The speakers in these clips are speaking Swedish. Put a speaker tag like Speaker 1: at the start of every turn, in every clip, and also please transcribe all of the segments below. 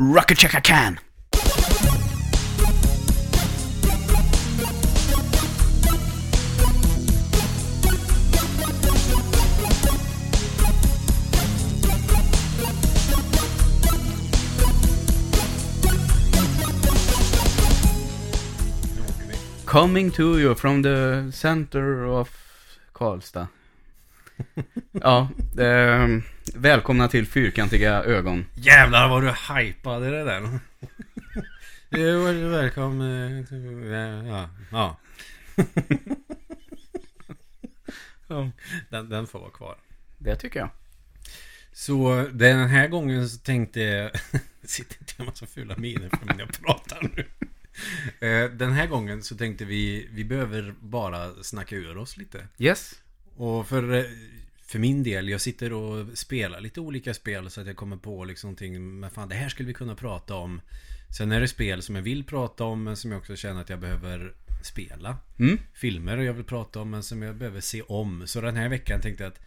Speaker 1: Rocket Checka Can! Coming to you from the center of Karlstad. ja, eh, välkomna till Fyrkantiga ögon.
Speaker 2: Jävlar vad du hypade det där. Välkommen till... Ja. ja.
Speaker 1: Ja.
Speaker 2: Den, den får vara kvar.
Speaker 1: Det tycker jag.
Speaker 2: Så den här gången så tänkte jag... Sitter inte jag massa fula miner för när jag pratar nu. Eh, Den här gången så tänkte vi, vi behöver bara snacka ur oss lite.
Speaker 1: Yes.
Speaker 2: Och för, eh, för min del, jag sitter och spelar lite olika spel så att jag kommer på liksom någonting, men fan det här skulle vi kunna prata om. Sen är det spel som jag vill prata om, men som jag också känner att jag behöver spela.
Speaker 1: Mm.
Speaker 2: Filmer jag vill prata om, men som jag behöver se om. Så den här veckan tänkte jag att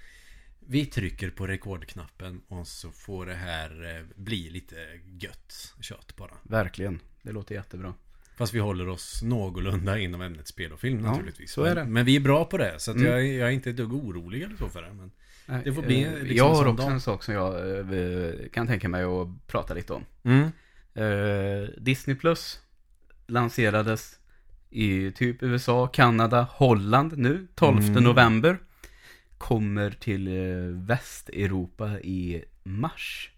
Speaker 2: vi trycker på rekordknappen och så får det här eh, bli lite gött kött bara.
Speaker 1: Verkligen. Det låter jättebra.
Speaker 2: Fast vi håller oss någorlunda inom ämnet spel och film
Speaker 1: Ja,
Speaker 2: naturligtvis.
Speaker 1: så är det.
Speaker 2: Men, men vi är bra på det. Så att
Speaker 1: Mm.
Speaker 2: jag, jag är inte ett dugg orolig eller så för det. Men...
Speaker 1: Nej,
Speaker 2: Det får bli
Speaker 1: eh,
Speaker 2: liksom
Speaker 1: jag har också
Speaker 2: dag.
Speaker 1: en sak som jag eh, kan tänka mig att prata lite om.
Speaker 2: Mm.
Speaker 1: Eh, Disney Plus lanserades i typ USA, Kanada, Holland nu, 12
Speaker 2: Mm.
Speaker 1: november. Kommer till eh, Västeuropa i mars.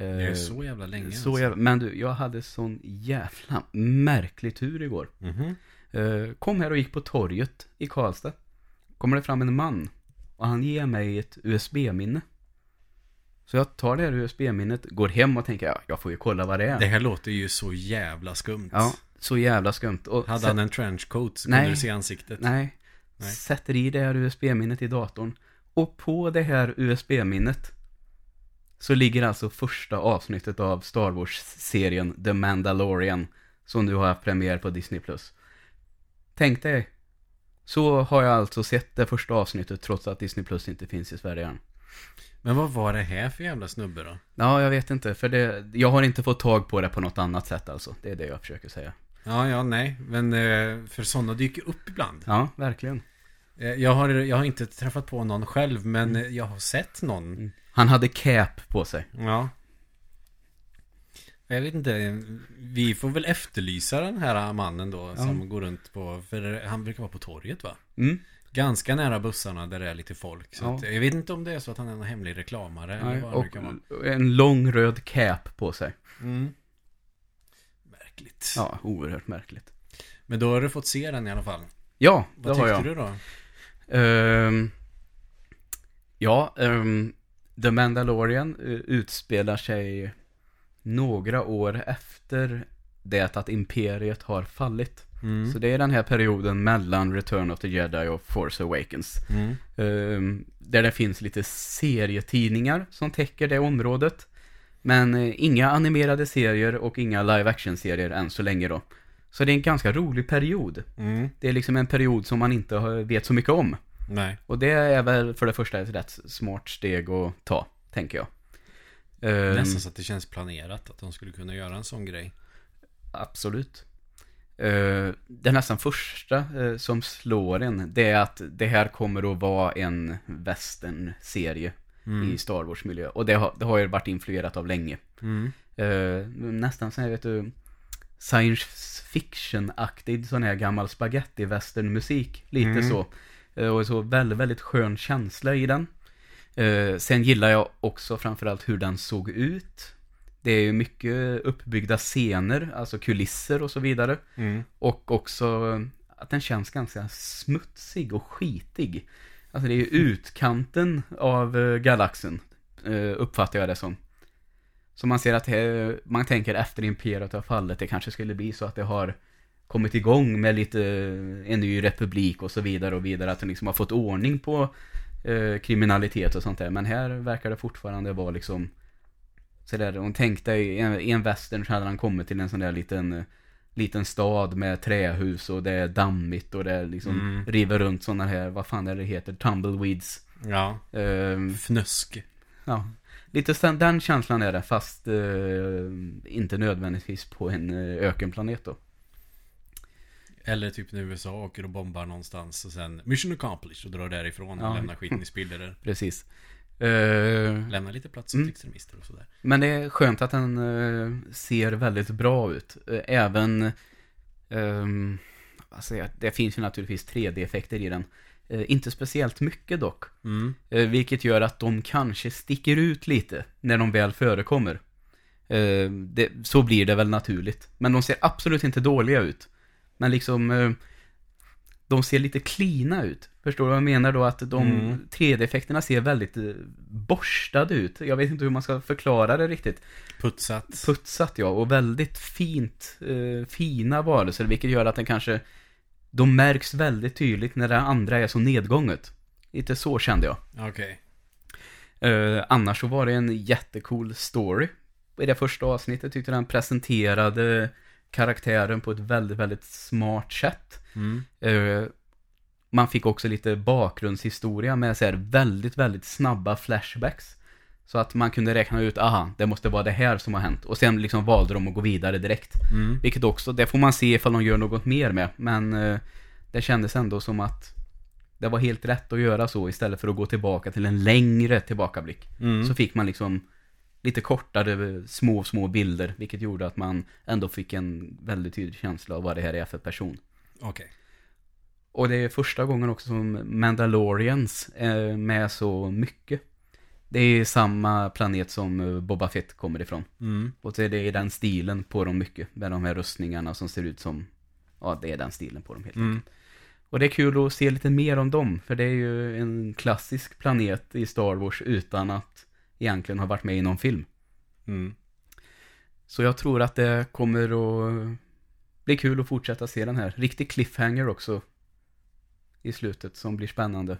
Speaker 1: Eh,
Speaker 2: Det är så jävla länge.
Speaker 1: så
Speaker 2: alltså.
Speaker 1: jävla, men du, jag hade sån jävla märklig tur igår.
Speaker 2: Mhm.
Speaker 1: Eh, kom här och gick på torget i Karlstad. Kommer det fram en man. Och han ger mig ett USB-minne. Så jag tar det här USB-minnet, går hem och tänker, ja, jag får ju kolla vad det är.
Speaker 2: Det här låter ju så jävla skumt.
Speaker 1: Ja, så jävla skumt. Och
Speaker 2: Hade han en trenchcoat så
Speaker 1: Nej.
Speaker 2: kunde du se ansiktet.
Speaker 1: Nej.
Speaker 2: Nej.
Speaker 1: Sätter i det här USB-minnet i datorn. Och på det här USB-minnet så ligger alltså första avsnittet av Star Wars-serien The Mandalorian som nu har haft premiär på Disney+. Tänk dig. Så har jag alltså sett det första avsnittet trots att Disney Plus inte finns i Sverige än.
Speaker 2: Men vad var det här för jävla snubbe då?
Speaker 1: Ja, jag vet inte, för det, jag har inte fått tag på det på något annat sätt alltså. Det är det jag försöker säga.
Speaker 2: Ja, ja, nej. Men eh, för sådana dyker upp ibland.
Speaker 1: Ja, verkligen.
Speaker 2: Eh, Jag har, jag har inte träffat på någon själv, men eh, jag har sett någon.
Speaker 1: Han hade cap på sig.
Speaker 2: Ja. Jag vet inte, vi får väl efterlysa den här mannen då som går runt på, för han brukar vara på torget va?
Speaker 1: Mm.
Speaker 2: Ganska nära bussarna där det är lite folk. Så
Speaker 1: Ja.
Speaker 2: att, jag vet inte om det är så att han är en hemlig reklamare eller
Speaker 1: Nej,
Speaker 2: vad det
Speaker 1: och
Speaker 2: vara.
Speaker 1: en lång röd cap på sig.
Speaker 2: Mm. Märkligt.
Speaker 1: Ja, oerhört märkligt.
Speaker 2: Men då har du fått se den i alla fall.
Speaker 1: Ja, det
Speaker 2: Vad
Speaker 1: har
Speaker 2: tyckte
Speaker 1: jag.
Speaker 2: du då?
Speaker 1: Ehm, ja, ehm, The Mandalorian eh, utspelar sig några år efter det att Imperiet har fallit.
Speaker 2: Mm.
Speaker 1: Så det är den här perioden mellan Return of the Jedi och Force Awakens.
Speaker 2: Mm.
Speaker 1: Ehm, där det finns lite serietidningar som täcker det området. Men eh, inga animerade serier och inga live action-serier än så länge då. Så det är en ganska rolig period.
Speaker 2: Mm.
Speaker 1: Det är liksom en period som man inte vet så mycket om.
Speaker 2: Nej.
Speaker 1: Och det är väl för det första ett rätt smart steg att ta, tänker jag. Ehm,
Speaker 2: Nästan så att det känns planerat att de skulle kunna göra en sån grej.
Speaker 1: Absolut. Eh, det nästan första eh, som slår en, det är att det här kommer att vara en western-serie
Speaker 2: Mm.
Speaker 1: i Star Wars-miljö. Och det har, det har ju varit influerat av länge.
Speaker 2: Mm.
Speaker 1: Eh, nästan så här, vet du, science fiction-aktig sån här gammal spaghetti-western-musik. Lite
Speaker 2: Mm.
Speaker 1: så. Eh, och så väldigt, väldigt skön känsla i den. Eh, sen gillar jag också framförallt hur den såg ut. Det är ju mycket uppbyggda scener, alltså kulisser och så vidare.
Speaker 2: Mm.
Speaker 1: Och också att den känns ganska smutsig och skitig. Alltså det är ju utkanten av eh, galaxen, eh, uppfattar jag det som. Så man ser att det, man tänker efter Imperiet har fallit, det kanske skulle bli så att det har kommit igång med lite eh, en ny republik och så vidare och vidare. Att den liksom har fått ordning på eh, kriminalitet och sånt där. Men här verkar det fortfarande vara liksom sådär, om tänk dig i en, i en western så hade han kommit till en sån där liten eh, liten stad med trähus och det är dammigt och det liksom
Speaker 2: Mm.
Speaker 1: river runt sådana här, vad fan är det heter, tumbleweeds.
Speaker 2: Ja.
Speaker 1: Ehm,
Speaker 2: Fnösk.
Speaker 1: ja. Lite den känslan är det, fast eh, inte nödvändigtvis på en eh, ökenplanet då.
Speaker 2: Eller typ när USA åker och bombar någonstans och sen Mission accomplished och drar därifrån och
Speaker 1: Ja.
Speaker 2: lämnar skiten i spillror.
Speaker 1: Precis. Eh,
Speaker 2: Lämnar lite plats
Speaker 1: Mm.
Speaker 2: åt extremister och sådär.
Speaker 1: Men det är skönt att den eh, ser väldigt bra ut. Eh, även, säger jag, det finns ju naturligtvis 3D-effekter i den. Eh, inte speciellt mycket dock.
Speaker 2: Mm.
Speaker 1: Eh, vilket gör att de kanske sticker ut lite när de väl förekommer. Eh, det, så blir det väl naturligt. Men de ser absolut inte dåliga ut. Men liksom, de ser lite klina ut. Förstår du vad jag menar då? Att de
Speaker 2: Mm.
Speaker 1: 3D-effekterna ser väldigt borstade ut. Jag vet inte hur man ska förklara det riktigt.
Speaker 2: Putsat.
Speaker 1: Putsat ja, och väldigt fint, eh, fina varelser, vilket gör att den kanske, de märks väldigt tydligt när det andra är så nedgånget. Lite så kände jag.
Speaker 2: Okej.
Speaker 1: Eh, annars så var det en jättecool story. I det första avsnittet tyckte den presenterade karaktären på ett väldigt, väldigt smart sätt.
Speaker 2: Mm.
Speaker 1: Eh, man fick också lite bakgrundshistoria med så här väldigt, väldigt snabba flashbacks. Så att man kunde räkna ut, aha, det måste vara det här som har hänt. Och sen liksom valde de att gå vidare direkt.
Speaker 2: Mm.
Speaker 1: Vilket också, det får man se ifall de gör något mer med. Men eh, det kändes ändå som att det var helt rätt att göra så istället för att gå tillbaka till en längre tillbakablick.
Speaker 2: Mm.
Speaker 1: Så fick man liksom lite kortare små, små bilder. Vilket gjorde att man ändå fick en väldigt tydlig känsla av vad det här är för person.
Speaker 2: Okej.
Speaker 1: Och det är första gången också som Mandalorians är med så mycket. Det är samma planet som eh, Boba Fett kommer ifrån.
Speaker 2: Mm.
Speaker 1: Och så är det den stilen på dem mycket. Med de här rustningarna som ser ut som, ja det är den stilen på dem helt
Speaker 2: Mm.
Speaker 1: enkelt. Och det är kul att se lite mer om dem. För det är ju en klassisk planet i Star Wars utan att egentligen ha varit med i någon film.
Speaker 2: Mm.
Speaker 1: Så jag tror att det kommer att bli kul att fortsätta se den här. Riktig cliffhanger också. I slutet som blir spännande.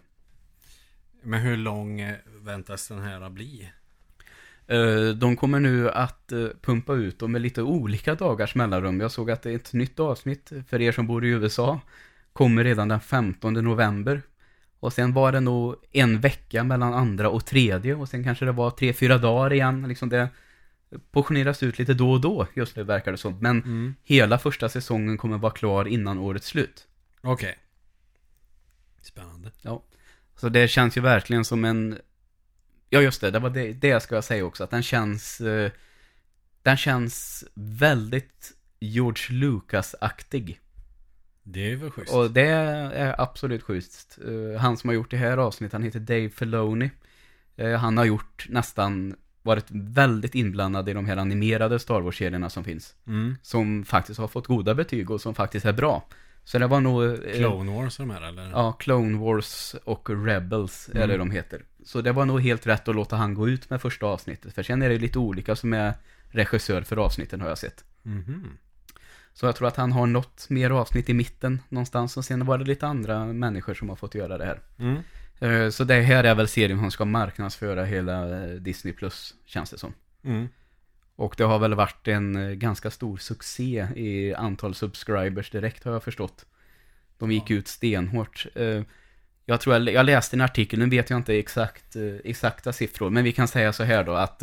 Speaker 2: Men hur lång eh, väntas den här att bli?
Speaker 1: Eh, De kommer nu att eh, pumpa ut dem med lite olika dagars mellanrum. Jag såg att det är ett nytt avsnitt för er som bor i USA. Kommer redan den 15 november. Och sen var det nog en vecka mellan andra och tredje. Och sen kanske det var tre, fyra dagar igen. Liksom det portioneras ut lite då och då, just det verkar det som. Men
Speaker 2: Mm.
Speaker 1: hela första säsongen kommer vara klar innan årets slut.
Speaker 2: Okej. Spännande.
Speaker 1: Så det känns ju verkligen som en... Ja just det, det var det, det ska jag säga också. Att den känns... eh, Den känns väldigt George Lucas-aktig.
Speaker 2: Det är väl schysst.
Speaker 1: Och det är absolut schysst. Eh, Han som har gjort det här avsnittet, han heter Dave Filoni. Eh, Han har gjort nästan, varit väldigt inblandad i de här animerade Star Wars-serierna som finns.
Speaker 2: Mm.
Speaker 1: Som faktiskt har fått goda betyg och som faktiskt är bra. Så det var nog... eh,
Speaker 2: Clone Wars och de här eller?
Speaker 1: Ja, Clone Wars och Rebels är
Speaker 2: Mm.
Speaker 1: det de heter. Så det var nog helt rätt att låta han gå ut med första avsnittet. För sen är det lite olika som är regissör för avsnitten har jag sett.
Speaker 2: Mhm.
Speaker 1: Så jag tror att han har något mer avsnitt i mitten någonstans. Och sen var det lite andra människor som har fått göra det här.
Speaker 2: Mm.
Speaker 1: Eh, Så det här är väl serien som ska marknadsföra hela eh, Disney Plus, känns det som.
Speaker 2: Mm.
Speaker 1: Och det har väl varit en eh, ganska stor succé i antal subscribers direkt har jag förstått. De gick ut stenhårt. Eh, Jag tror jag, jag läste en artikel, nu vet jag inte exakt, eh, exakta siffror, men vi kan säga så här då att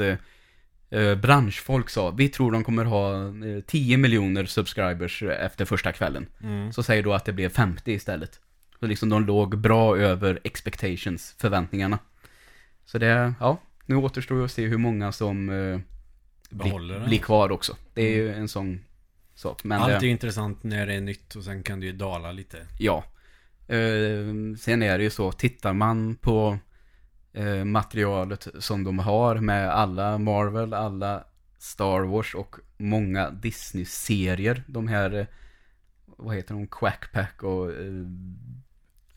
Speaker 1: branschfolk sa, vi tror de kommer ha eh, 10 miljoner subscribers efter första kvällen.
Speaker 2: Mm.
Speaker 1: Så säger då att det blev 50 istället. Så liksom de låg bra över expectations, förväntningarna. Så det, ja, nu återstår att se hur många som eh,
Speaker 2: den.
Speaker 1: blir kvar också. Det är ju en sån sak. Men
Speaker 2: Allt är
Speaker 1: det,
Speaker 2: ju intressant när det är nytt och sen kan det ju dala lite.
Speaker 1: ja. Eh, sen är det ju så, tittar man på eh, materialet som de har med alla Marvel, alla Star Wars och många Disney-serier. De här, eh, vad heter de, Quackpack och eh,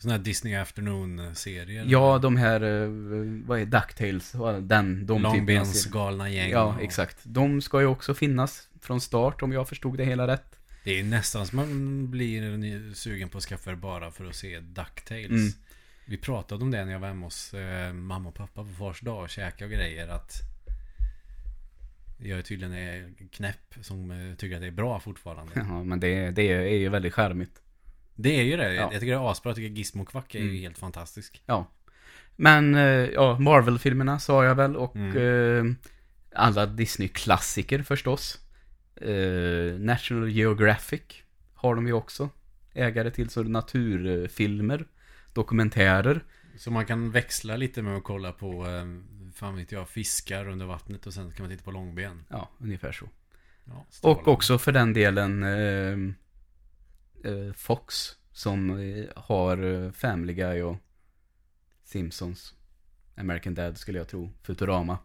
Speaker 2: Sådana här Disney Afternoon-serier.
Speaker 1: Ja, de här, eh, vad är DuckTales, vad- den, de
Speaker 2: Långbens galna gäng.
Speaker 1: Ja,
Speaker 2: och-
Speaker 1: exakt. De ska ju också finnas från start om jag förstod det hela rätt.
Speaker 2: Det är nästan som man blir sugen på att skaffa det bara för att se DuckTales.
Speaker 1: Mm.
Speaker 2: Vi pratade om det när jag var hemma hos eh, mamma och pappa på fars dag och käkade och grejer. Att jag är tydligen är knäpp som eh, tycker att det är bra fortfarande.
Speaker 1: Ja, men det, det är ju väldigt charmigt.
Speaker 2: Det är ju det.
Speaker 1: Ja.
Speaker 2: Jag tycker det är asbra. Jag tycker Gizmo Kvack är ju
Speaker 1: Mm.
Speaker 2: helt fantastisk.
Speaker 1: Ja. Men eh, ja, Marvel-filmerna sa jag väl och
Speaker 2: Mm.
Speaker 1: eh, alla Disney-klassiker förstås. Eh, National Geographic har de ju också. Ägare till så naturfilmer, dokumentärer.
Speaker 2: Så man kan växla lite med att kolla på, fan vet jag, fiskar under vattnet och sen kan man titta på långben.
Speaker 1: Ja, ungefär så.
Speaker 2: Ja,
Speaker 1: Och också för den delen Fox som eh, har eh, Family Guy och Simpsons. American Dad skulle jag tro. Futurama.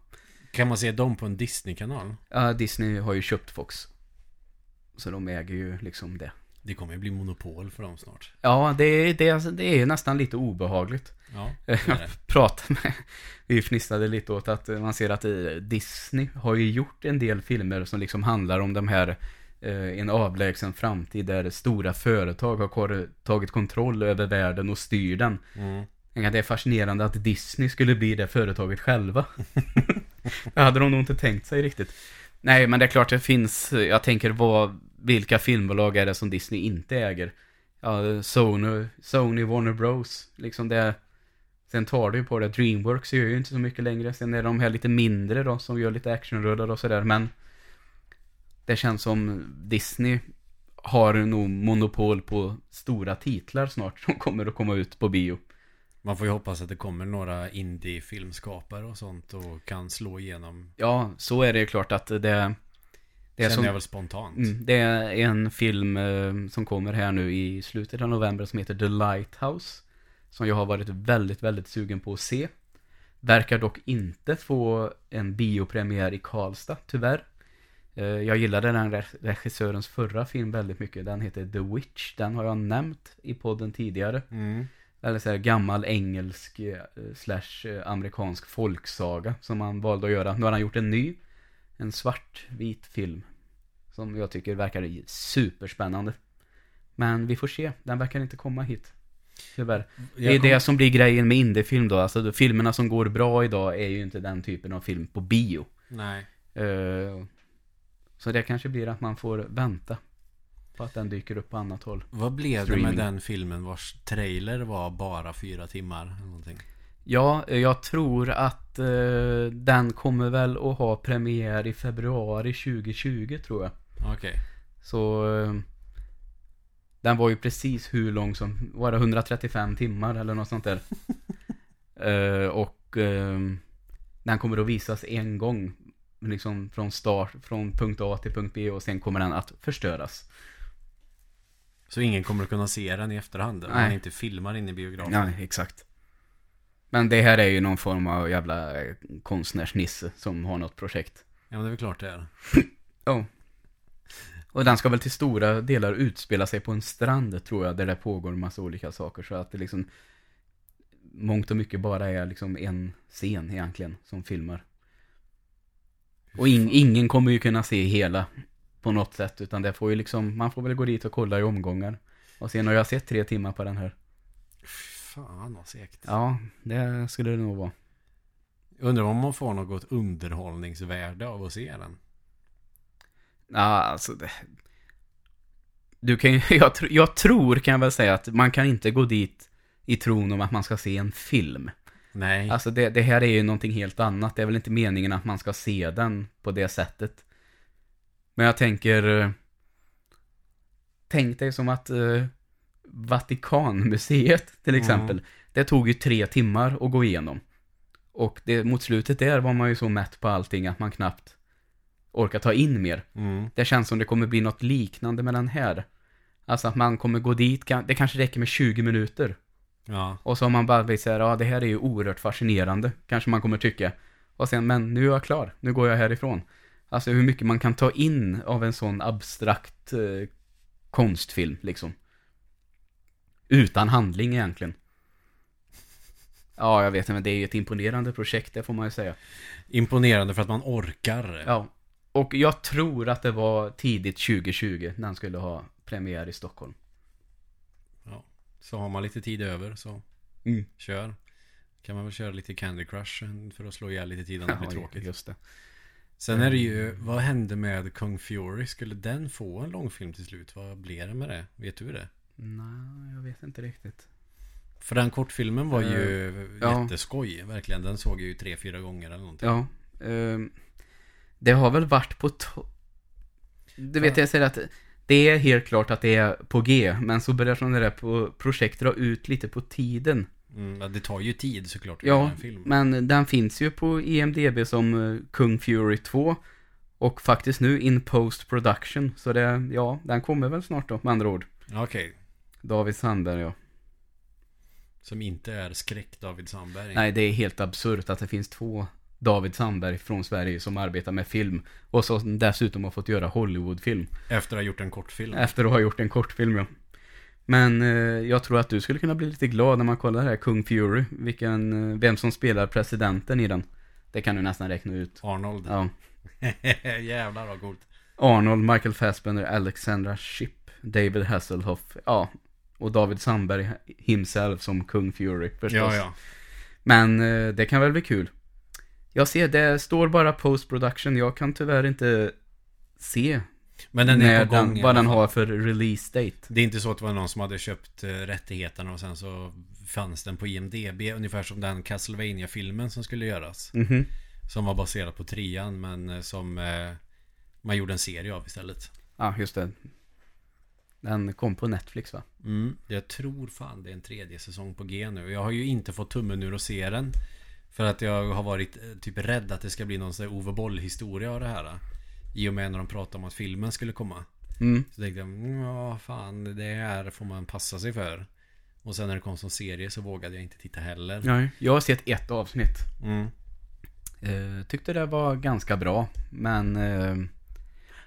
Speaker 2: Kan man se dem på en Disney-kanal?
Speaker 1: Ja, Disney har ju köpt Fox. Så de äger ju liksom det.
Speaker 2: Det kommer ju bli monopol för dem snart.
Speaker 1: Ja, det, är- det, är- det är nästan lite obehagligt.
Speaker 2: Ja, det
Speaker 1: Jag
Speaker 2: det.
Speaker 1: pratade med, vi fnissade lite åt att man ser att eh, Disney har ju gjort en del filmer som liksom handlar om de här eh, en avlägsen framtid där stora företag har tagit kontroll över världen och styr den.
Speaker 2: Mm.
Speaker 1: Det är fascinerande att Disney skulle bli det företaget själva. det hade de nog inte tänkt sig riktigt. Nej, men det är klart det finns, jag tänker vad, vilka filmbolag är det som Disney inte äger? Ja, Sony, Sony, Warner Bros. Liksom det. Sen tar det ju på det. Dreamworks gör ju inte så mycket längre. Sen är de här lite mindre då som gör lite actionrullar och sådär. Men det känns som Disney har nog monopol på stora titlar snart som kommer att komma ut på bio.
Speaker 2: Man får ju hoppas att det kommer några indie-filmskapare och sånt och kan slå igenom.
Speaker 1: Ja, så är det ju klart att det, det är
Speaker 2: Känner
Speaker 1: som,
Speaker 2: jag väl spontant.
Speaker 1: mm, det är en film eh, som kommer här nu i slutet av november som heter The Lighthouse. Som jag har varit väldigt, väldigt sugen på att se. Verkar dock inte få en biopremiär i Karlstad, tyvärr. Eh, Jag gillade den re- regissörens förra film väldigt mycket. Den heter The Witch. Den har jag nämnt i podden tidigare.
Speaker 2: Mm.
Speaker 1: Eller så här gammal engelsk eh, slash eh, amerikansk folksaga som han valde att göra. Nu har han gjort en ny. En svartvit film. Som jag tycker verkar superspännande. Men vi får se. Den verkar inte komma hit. Tyvärr. Det är det som blir grejen med indiefilm då. Alltså filmerna som går bra idag är ju inte den typen av film på bio.
Speaker 2: Nej.
Speaker 1: Eh, Så det kanske blir att man får vänta. På att den dyker upp på annat håll.
Speaker 2: Vad blev det
Speaker 1: Streaming.
Speaker 2: med den filmen vars trailer var bara fyra timmar? Någonting?
Speaker 1: Ja, jag tror att eh, den kommer väl att ha premiär i februari 2020 tror jag.
Speaker 2: Okej.
Speaker 1: Så eh, den var ju precis hur lång som, var det 135 timmar eller något sånt där. Eh, och eh, den kommer att visas en gång. Liksom från start, från punkt A till punkt B och sen kommer den att förstöras.
Speaker 2: Så ingen kommer att kunna se den i efterhand? Om
Speaker 1: Nej.
Speaker 2: man inte filmar in i biografen?
Speaker 1: Ja, exakt. Men det här är ju någon form av jävla konstnärsnisse som har något projekt.
Speaker 2: Ja, men det är väl klart det är.
Speaker 1: Ja. Och den ska väl till stora delar utspela sig på en strand tror jag, där det pågår en massa olika saker. Så att det liksom mångt och mycket bara är liksom en scen egentligen som filmar. Och in, ingen kommer ju kunna se hela på något sätt, utan det får ju liksom, man får väl gå dit och kolla i omgångar. Och sen har jag sett tre timmar på den här.
Speaker 2: Fan vad segt.
Speaker 1: Ja, det skulle det nog vara.
Speaker 2: Undrar om man får något underhållningsvärde av att se den.
Speaker 1: Ja, alltså det... Du kan ju, jag, jag tror kan jag väl säga att man kan inte gå dit i tron om att man ska se en film.
Speaker 2: Nej.
Speaker 1: Alltså det, det här är ju någonting helt annat. Det är väl inte meningen att man ska se den på det sättet. Men jag tänker... eh, Tänk dig som att eh, Vatikanmuseet till
Speaker 2: Mm.
Speaker 1: exempel. Det tog ju tre timmar att gå igenom. Och det, mot slutet där var man ju så mätt på allting att man knappt orkar ta in mer.
Speaker 2: Mm.
Speaker 1: Det känns som det kommer bli något liknande med den här. Alltså att man kommer gå dit, det kanske räcker med 20 minuter.
Speaker 2: Ja.
Speaker 1: Och så har man bara blivit såhär, ja det här är ju oerhört fascinerande, kanske man kommer tycka. Och sen, men nu är jag klar, nu går jag härifrån. Alltså hur mycket man kan ta in av en sån abstrakt eh, konstfilm, liksom. Utan handling egentligen. Ja, jag vet inte, men det är ju ett imponerande projekt, det får man ju säga.
Speaker 2: Imponerande för att man orkar.
Speaker 1: Ja. Och jag tror att det var tidigt 2020 när han skulle ha premiär i Stockholm.
Speaker 2: Så har man lite tid över så
Speaker 1: Mm.
Speaker 2: kör. Kan man väl köra lite Candy Crush för att slå ihjäl lite tid om det blir tråkigt.
Speaker 1: just det.
Speaker 2: Sen är det ju, vad hände med Kung Fury? Skulle den få en långfilm till slut? Vad blev det med det? Vet du det?
Speaker 1: Nej, jag vet inte riktigt.
Speaker 2: För den kortfilmen var ju
Speaker 1: ja.
Speaker 2: jätteskoj, verkligen. Den såg jag ju tre, fyra gånger eller någonting.
Speaker 1: Ja. ehm, det har väl varit på... Du vet,
Speaker 2: Ja.
Speaker 1: jag säger att det är helt klart att det är på G, men så börjar sådana där projekt dra ut lite på tiden.
Speaker 2: Mm, det tar ju tid såklart
Speaker 1: Ja,
Speaker 2: göra en film.
Speaker 1: Men den finns ju på IMDB som eh, Kung Fury 2. Och faktiskt nu in post production. Så det, ja, den kommer väl snart då med andra ord.
Speaker 2: Okej.
Speaker 1: David Sandberg ja.
Speaker 2: Som inte är skräck David Sandberg.
Speaker 1: Nej, det är helt absurt att det finns två David Sandberg från Sverige som arbetar med film. Och så dessutom har fått göra Hollywoodfilm.
Speaker 2: Efter att ha gjort en kortfilm.
Speaker 1: Efter att ha gjort en kortfilm ja. Men eh, jag tror att du skulle kunna bli lite glad när man kollar det här Kung Fury. Vilken, eh, vem som spelar presidenten i den. Det kan du nästan räkna ut.
Speaker 2: Arnold.
Speaker 1: Ja.
Speaker 2: Jävlar vad coolt.
Speaker 1: Arnold, Michael Fassbender, Alexandra Shipp, David Hasselhoff, ja. Och David Sandberg himself som Kung Fury förstås.
Speaker 2: Ja, ja.
Speaker 1: Men eh, det kan väl bli kul. Jag ser, det står bara post production. Jag kan tyvärr inte se
Speaker 2: Men den är på gång
Speaker 1: den, vad den har för release date.
Speaker 2: Det är inte så att det var någon som hade köpt eh, rättigheterna och sen så fanns den på IMDB. Ungefär som den castlevania filmen som skulle göras.
Speaker 1: Mhm.
Speaker 2: Som var baserad på trean men eh, som eh, man gjorde en serie av istället.
Speaker 1: Ja, just det. Den kom på Netflix va?
Speaker 2: Mm, jag tror fan det är en tredje säsong på G nu. Jag har ju inte fått tummen ur och se den. För att jag har varit eh, typ rädd att det ska bli någon sån där Ove Boll historia av det här. I och med när de pratade om att filmen skulle komma.
Speaker 1: Mm.
Speaker 2: Så tänkte jag, "Mm, ja fan det här får man passa sig för. Och sen när det kom som serie så vågade jag inte titta heller.
Speaker 1: Nej, jag har sett ett avsnitt.
Speaker 2: Mm.
Speaker 1: Eh, tyckte det var ganska bra, men... Eh,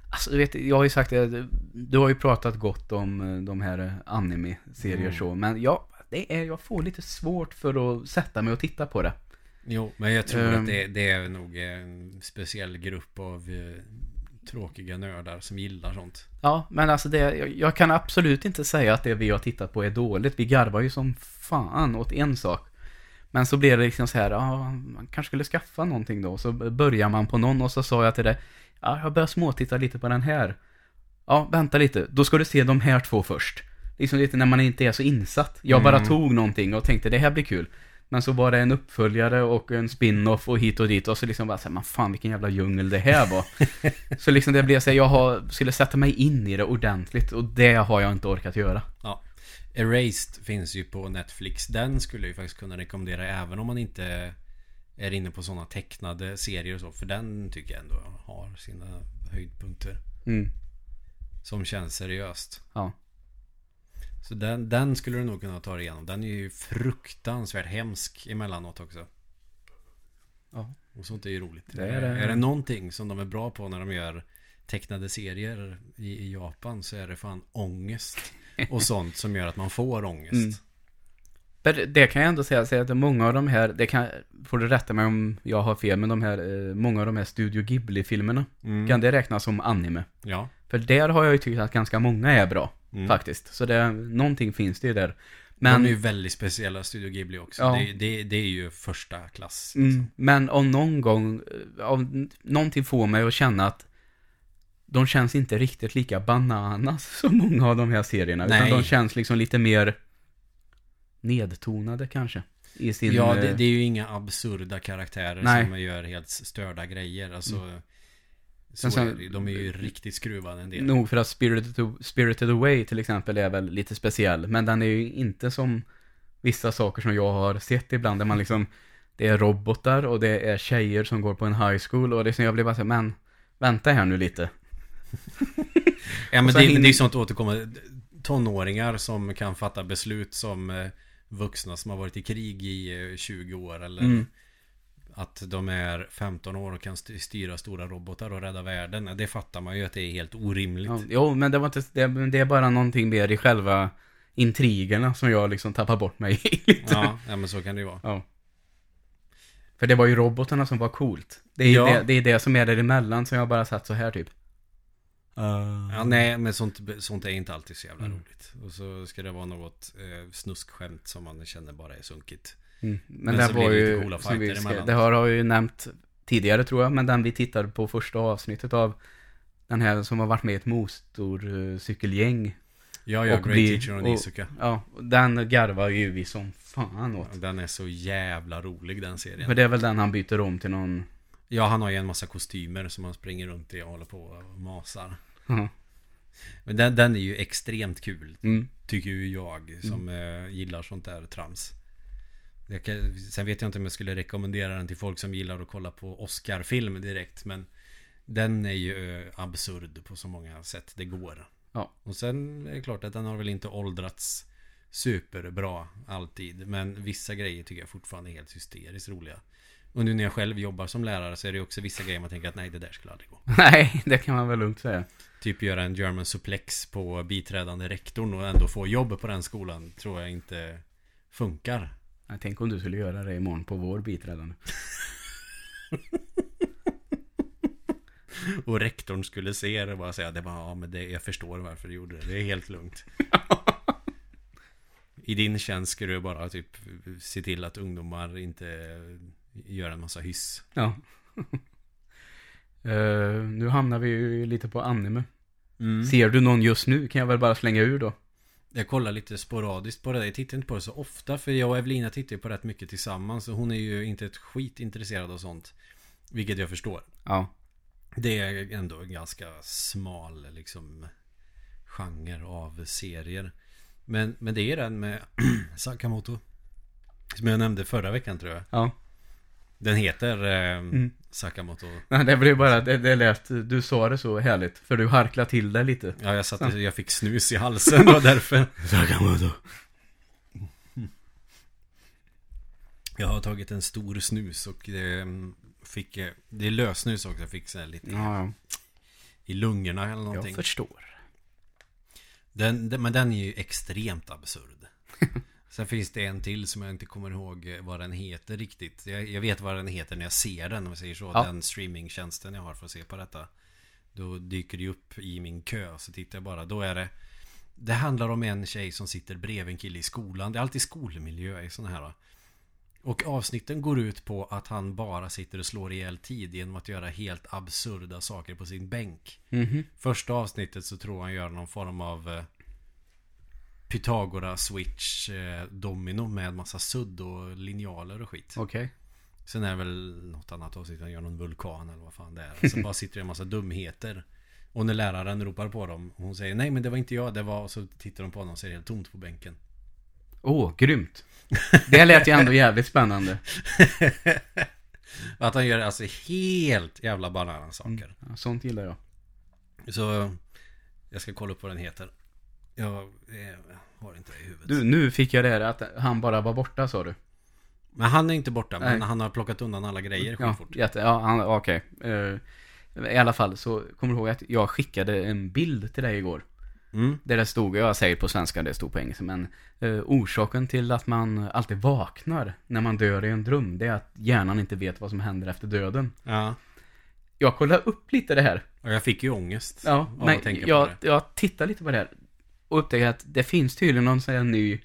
Speaker 1: alltså, vet, jag har ju sagt det, du har ju pratat gott om eh, de här eh, anime-serier
Speaker 2: Mm.
Speaker 1: så, men ja, det är, jag får lite svårt för att sätta mig och titta på det.
Speaker 2: Jo, men jag tror
Speaker 1: Ehm.
Speaker 2: att det, det är nog en speciell grupp av eh, tråkiga nördar som gillar sånt.
Speaker 1: Ja, men alltså det, jag, jag kan absolut inte säga att det vi har tittat på är dåligt. Vi garvar ju som fan åt en sak. Men så blev det liksom så här, ja, man kanske skulle skaffa någonting då. Så börjar man på någon och så sa jag till dig, ja, jag börjar småtitta lite på den här. Ja, vänta lite, då ska du se de här två först. Liksom lite när man inte är så insatt. Jag bara
Speaker 2: Mm.
Speaker 1: tog någonting och tänkte det här blir kul. Men så var det en uppföljare och en spin-off och hit och dit och så liksom bara såhär, man fan vilken jävla djungel det här var. så liksom det blev så här, jag har, skulle sätta mig in i det ordentligt och det har jag inte orkat göra.
Speaker 2: Ja. Erased finns ju på Netflix. Den skulle jag ju faktiskt kunna rekommendera även om man inte är inne på sådana tecknade serier och så. För den tycker jag ändå har sina höjdpunkter.
Speaker 1: Mm.
Speaker 2: Som känns seriöst.
Speaker 1: Ja.
Speaker 2: Så den, den skulle du nog kunna ta dig igenom. Den är ju fruktansvärt hemsk emellanåt också.
Speaker 1: Ja.
Speaker 2: Och sånt är ju roligt.
Speaker 1: Det är det.
Speaker 2: är det någonting som de är bra på när de gör tecknade serier i, i Japan så är det fan ångest. Och sånt som gör att man får ångest.
Speaker 1: Mm. Men det kan jag ändå säga, säga att många av de här, det kan, får du rätta mig om jag har fel, men de här, eh, många av de här Studio Ghibli-filmerna,
Speaker 2: Mm.
Speaker 1: kan det räknas som anime?
Speaker 2: Ja.
Speaker 1: För där har jag ju tyckt att ganska många är bra,
Speaker 2: Mm.
Speaker 1: faktiskt. Så det, någonting finns det ju där.
Speaker 2: Men... De är ju väldigt speciella, Studio Ghibli också.
Speaker 1: Ja.
Speaker 2: Det, det, det är ju första klass. liksom.
Speaker 1: mm, men om någon gång, eh, av någonting får mig att känna att de känns inte riktigt lika bananas som många av de här serierna.
Speaker 2: Nej.
Speaker 1: Utan de känns liksom lite mer nedtonade kanske. I sin...
Speaker 2: Ja, det,
Speaker 1: eh,
Speaker 2: det är ju inga absurda karaktärer
Speaker 1: Nej.
Speaker 2: som gör helt störda grejer. Alltså, så
Speaker 1: Men sen-
Speaker 2: är det, ju. de är ju riktigt skruvade en del.
Speaker 1: Nog för att Spirited, Spirited Away till exempel är väl lite speciell. Men den är ju inte som vissa saker som jag har sett ibland. Där man liksom, det är robotar och det är tjejer som går på en high school. Och det som jag blir bara så här, men vänta här nu lite.
Speaker 2: Ja men det,
Speaker 1: hinner-
Speaker 2: det är sånt återkommande. Tonåringar som kan fatta beslut som eh, vuxna som har varit i krig i eh, 20 år. Eller
Speaker 1: Mm.
Speaker 2: Att de är 15 år och kan st- styra stora robotar och rädda världen. Det fattar man ju att det är helt orimligt.
Speaker 1: Ja, jo, men det var inte, det, det är bara någonting mer i själva intrigerna som jag liksom tappar bort mig i.
Speaker 2: Ja, ja men så kan det ju vara.
Speaker 1: Ja. För det var ju robotarna som var coolt. Det är,
Speaker 2: Ja.
Speaker 1: det, det är det som är däremellan som jag bara satt så här typ.
Speaker 2: Ja, nej, men sånt, sånt är inte alltid så jävla
Speaker 1: Mm.
Speaker 2: roligt. Och så ska det vara något eh, snuskskämt som man känner bara är sunkigt.
Speaker 1: Mm. Men,
Speaker 2: Men blir
Speaker 1: var ju,
Speaker 2: coola
Speaker 1: som vi ska, det har jag ju nämnt tidigare tror jag, men den vi tittade på första avsnittet av den här som har varit med i ett motorcykelgäng.
Speaker 2: Ja, ja,
Speaker 1: Och
Speaker 2: Great
Speaker 1: blir-
Speaker 2: Teacher
Speaker 1: och-
Speaker 2: Onizuka.
Speaker 1: Ja, den garvar ju vi som fan åt.
Speaker 2: Den är så jävla rolig den serien.
Speaker 1: För det är väl den han byter om till någon...
Speaker 2: Ja, han har ju en massa kostymer som han springer runt i och håller på och masar.
Speaker 1: Ja.
Speaker 2: Men den, den är ju extremt kul.
Speaker 1: Mm.
Speaker 2: Tycker ju jag som eh, gillar sånt där trams. Kan, sen vet jag inte om jag skulle rekommendera den till folk som gillar att kolla på Oscar-film direkt. Men den är ju eh, absurd på så många sätt det går.
Speaker 1: Ja.
Speaker 2: Och sen är det klart att den har väl inte åldrats superbra alltid. Men vissa grejer tycker jag fortfarande är helt hysteriskt roliga. Och nu när jag själv jobbar som lärare så är det också vissa grejer man tänker att nej det där skulle aldrig gå.
Speaker 1: Nej, det kan man väl lugnt säga.
Speaker 2: Typ göra en German suplex på biträdande rektorn och ändå få jobb på den skolan tror jag inte funkar.
Speaker 1: Jag tänk om du skulle göra det imorgon på vår biträdande.
Speaker 2: Och rektorn skulle se det och bara säga det var, ja men det, jag förstår varför du gjorde det. Det är helt lugnt. I din tjänst ska du bara typ se till att ungdomar inte gör en massa hyss.
Speaker 1: Ja. Eh, nu hamnar vi ju lite på anime.
Speaker 2: Mm.
Speaker 1: Ser du någon just nu kan jag väl bara slänga ur då.
Speaker 2: Jag kollar lite sporadiskt på det. Jag tittar inte på det så ofta för jag och Evelina tittar ju på rätt mycket tillsammans. Och hon är ju inte ett skit intresserad av sånt. Vilket jag förstår.
Speaker 1: Ja.
Speaker 2: Det är ändå en ganska smal liksom genre av serier. Men, men det är den med Sakamoto. Som jag nämnde förra veckan tror jag.
Speaker 1: Ja.
Speaker 2: Den heter eh,
Speaker 1: Mm.
Speaker 2: Sakamoto.
Speaker 1: Nej, det blev bara, det, det lät, du sa det så härligt. För du harklade till det lite.
Speaker 2: Ja, jag satt jag fick snus i halsen och därför.
Speaker 1: Sakamoto.
Speaker 2: Jag har tagit en stor snus och det mm, fick... eh, Det är lösnus också. Jag fick så här lite
Speaker 1: Ja, ja.
Speaker 2: i lungorna eller
Speaker 1: Jag
Speaker 2: någonting.
Speaker 1: förstår.
Speaker 2: Den, den, men den är ju extremt absurd. Sen finns det en till som jag inte kommer ihåg eh, vad den heter riktigt. Jag, jag vet vad den heter när jag ser den, om jag säger så.
Speaker 1: Ja.
Speaker 2: Den streamingtjänsten jag har för att se på detta. Då dyker det upp i min kö, så tittar jag bara. Då är det... Det handlar om en tjej som sitter bredvid en kille i skolan. Det är alltid skolmiljö i sådana här. Och avsnitten går ut på att han bara sitter och slår ihjäl tid genom att göra helt absurda saker på sin bänk.
Speaker 1: Mhm.
Speaker 2: Första avsnittet så tror han gör någon form av eh, Pythagora switch eh, domino med massa sudd och linjaler och skit.
Speaker 1: Okej.
Speaker 2: Sen är det väl något annat avsnitt, han gör någon vulkan eller vad fan det är. Sen bara sitter det en massa dumheter. Och när läraren ropar på dem, och hon säger nej men det var inte jag, det var... Och så tittar de på honom och ser helt tomt på bänken.
Speaker 1: Åh, grymt. Det lät ju ändå jävligt spännande.
Speaker 2: Att han gör alltså helt jävla bananasaker.
Speaker 1: Ja, sånt gillar jag.
Speaker 2: Så jag ska kolla upp vad den heter. Jag har inte det i huvudet.
Speaker 1: Du, nu fick jag det här att han bara var borta sa du.
Speaker 2: Men han är inte borta, men
Speaker 1: Nej.
Speaker 2: han har plockat undan alla grejer
Speaker 1: Ja,
Speaker 2: skitfort.
Speaker 1: jätte, ja han, okej. Eh, I alla fall så kommer du ihåg att jag skickade en bild till dig igår.
Speaker 2: Mm.
Speaker 1: Där det stod, jag säger på svenska, det stod på engelska, men eh, orsaken till att man alltid vaknar när man dör i en dröm, det är att hjärnan inte vet vad som händer efter döden.
Speaker 2: Ja.
Speaker 1: Jag kollade upp lite det här.
Speaker 2: Jag fick ju ångest.
Speaker 1: Ja, men jag, jag tittar lite på det här. Och upptäcker att det finns tydligen någon sån här ny...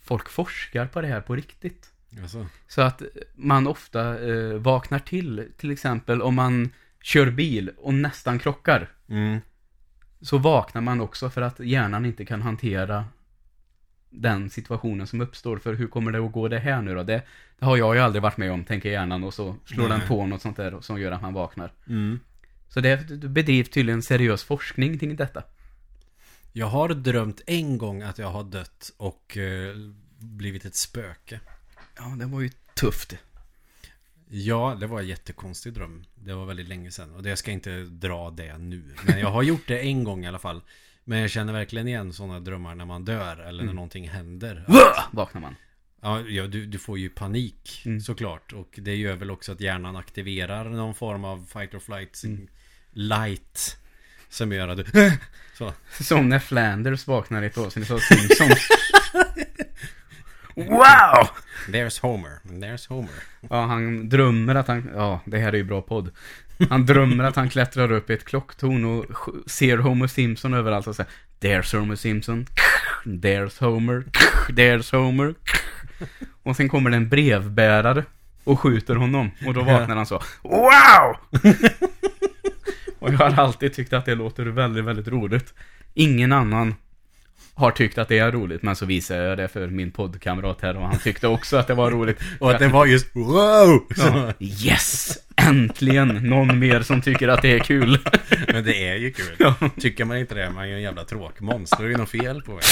Speaker 1: Folk forskar på det här på riktigt.
Speaker 2: Alltså.
Speaker 1: Så att man ofta eh, vaknar till, till exempel om man kör bil och nästan krockar.
Speaker 2: Mm.
Speaker 1: Så vaknar man också för att hjärnan inte kan hantera den situationen som uppstår. För hur kommer det att gå det här nu då? Det, det har jag ju aldrig varit med om, tänker hjärnan. Och så slår
Speaker 2: Nej.
Speaker 1: den på något sånt där som gör att man vaknar.
Speaker 2: Mm.
Speaker 1: Så det bedrivs tydligen seriös forskning kring detta.
Speaker 2: Jag har drömt en gång att jag har dött och eh, blivit ett spöke.
Speaker 1: Ja, det var ju tufft.
Speaker 2: Ja, det var en jättekonstig dröm. Det var väldigt länge sedan. Och jag ska inte dra det nu. Men jag har gjort det en gång i alla fall. Men jag känner verkligen igen sådana drömmar när man dör eller när
Speaker 1: Mm.
Speaker 2: någonting händer.
Speaker 1: Vaknar man.
Speaker 2: Ja, ja du, du får ju panik
Speaker 1: Mm.
Speaker 2: såklart. Och det gör väl också att hjärnan aktiverar någon form av fight or flight
Speaker 1: Mm.
Speaker 2: light. Som gör att du... Så.
Speaker 1: Som när Flanders vaknar i ett avsnitt av Simpsons. wow!
Speaker 2: There's Homer. There's Homer.
Speaker 1: Ja, han drömmer att han... Ja, det här är ju bra podd. Han drömmer att han klättrar upp i ett klocktorn och ser Homer Simpson överallt och säger There's Homer Simpson. There's Homer. There's Homer. Och sen kommer det en brevbärare och skjuter honom. Och då vaknar han så. Wow! Och jag har alltid tyckt att det låter väldigt, väldigt roligt. Ingen annan har tyckt att det är roligt, men så visar jag det för min poddkamrat här och han tyckte också att det var roligt.
Speaker 2: Och att det var just wow!
Speaker 1: Ja. Yes! Äntligen någon mer som tycker att det är kul.
Speaker 2: Men det är ju kul.
Speaker 1: Ja.
Speaker 2: Tycker man inte det, man är ju en jävla tråkmåns. Då är det något fel på er.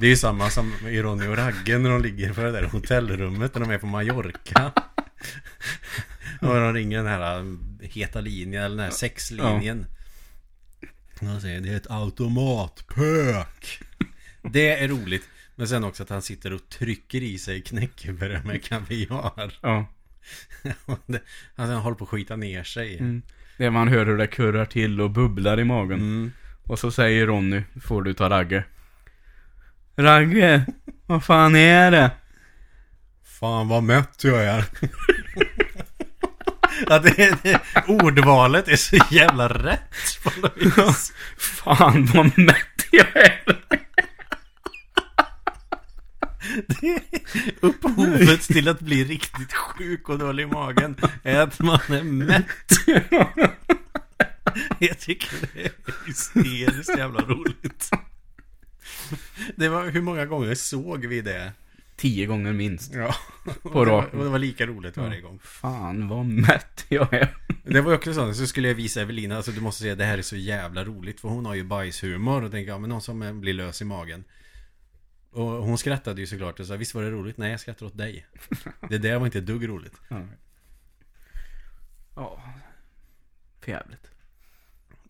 Speaker 2: Det är ju samma som i Ronny och Ragge när de ligger på det där hotellrummet när de är på Mallorca. Och de ringer den här heta linjen, eller den här sexlinjen. Och de säger det är ett automatpök. Det är roligt. Men sen också att han sitter och trycker i sig knäckebröd med kaviar.
Speaker 1: Ja.
Speaker 2: Han håller på att skita ner sig.
Speaker 1: Mm. Det man hör hur det kurrar till och bubblar i magen.
Speaker 2: Mm.
Speaker 1: Och så säger Ronny, får du ta Ragge. Ragge, vad fan är det?
Speaker 2: Fan vad mätt jag är. ja, det, det, ordvalet är så jävla rätt på något vis.
Speaker 1: Fan vad mätt jag är.
Speaker 2: Upphovet till att bli riktigt sjuk och dålig i magen är att man är mätt. Jag tycker det är hysteriskt jävla roligt. Det var, hur många gånger såg vi det?
Speaker 1: Tio gånger minst.
Speaker 2: Ja,
Speaker 1: På
Speaker 2: och det, var,
Speaker 1: raken.
Speaker 2: och det var lika roligt varje gång.
Speaker 1: Fan vad mätt jag är.
Speaker 2: Det var också sånt, så skulle jag visa Evelina, alltså du måste säga det här är så jävla roligt för hon har ju bajshumor och tänker, ja men någon som eh, blir lös i magen. Och hon skrattade ju såklart och sa, visst var det roligt? Nej, jag skrattar åt dig. Det där var inte ett dugg roligt.
Speaker 1: Ja. Ja. För jävligt.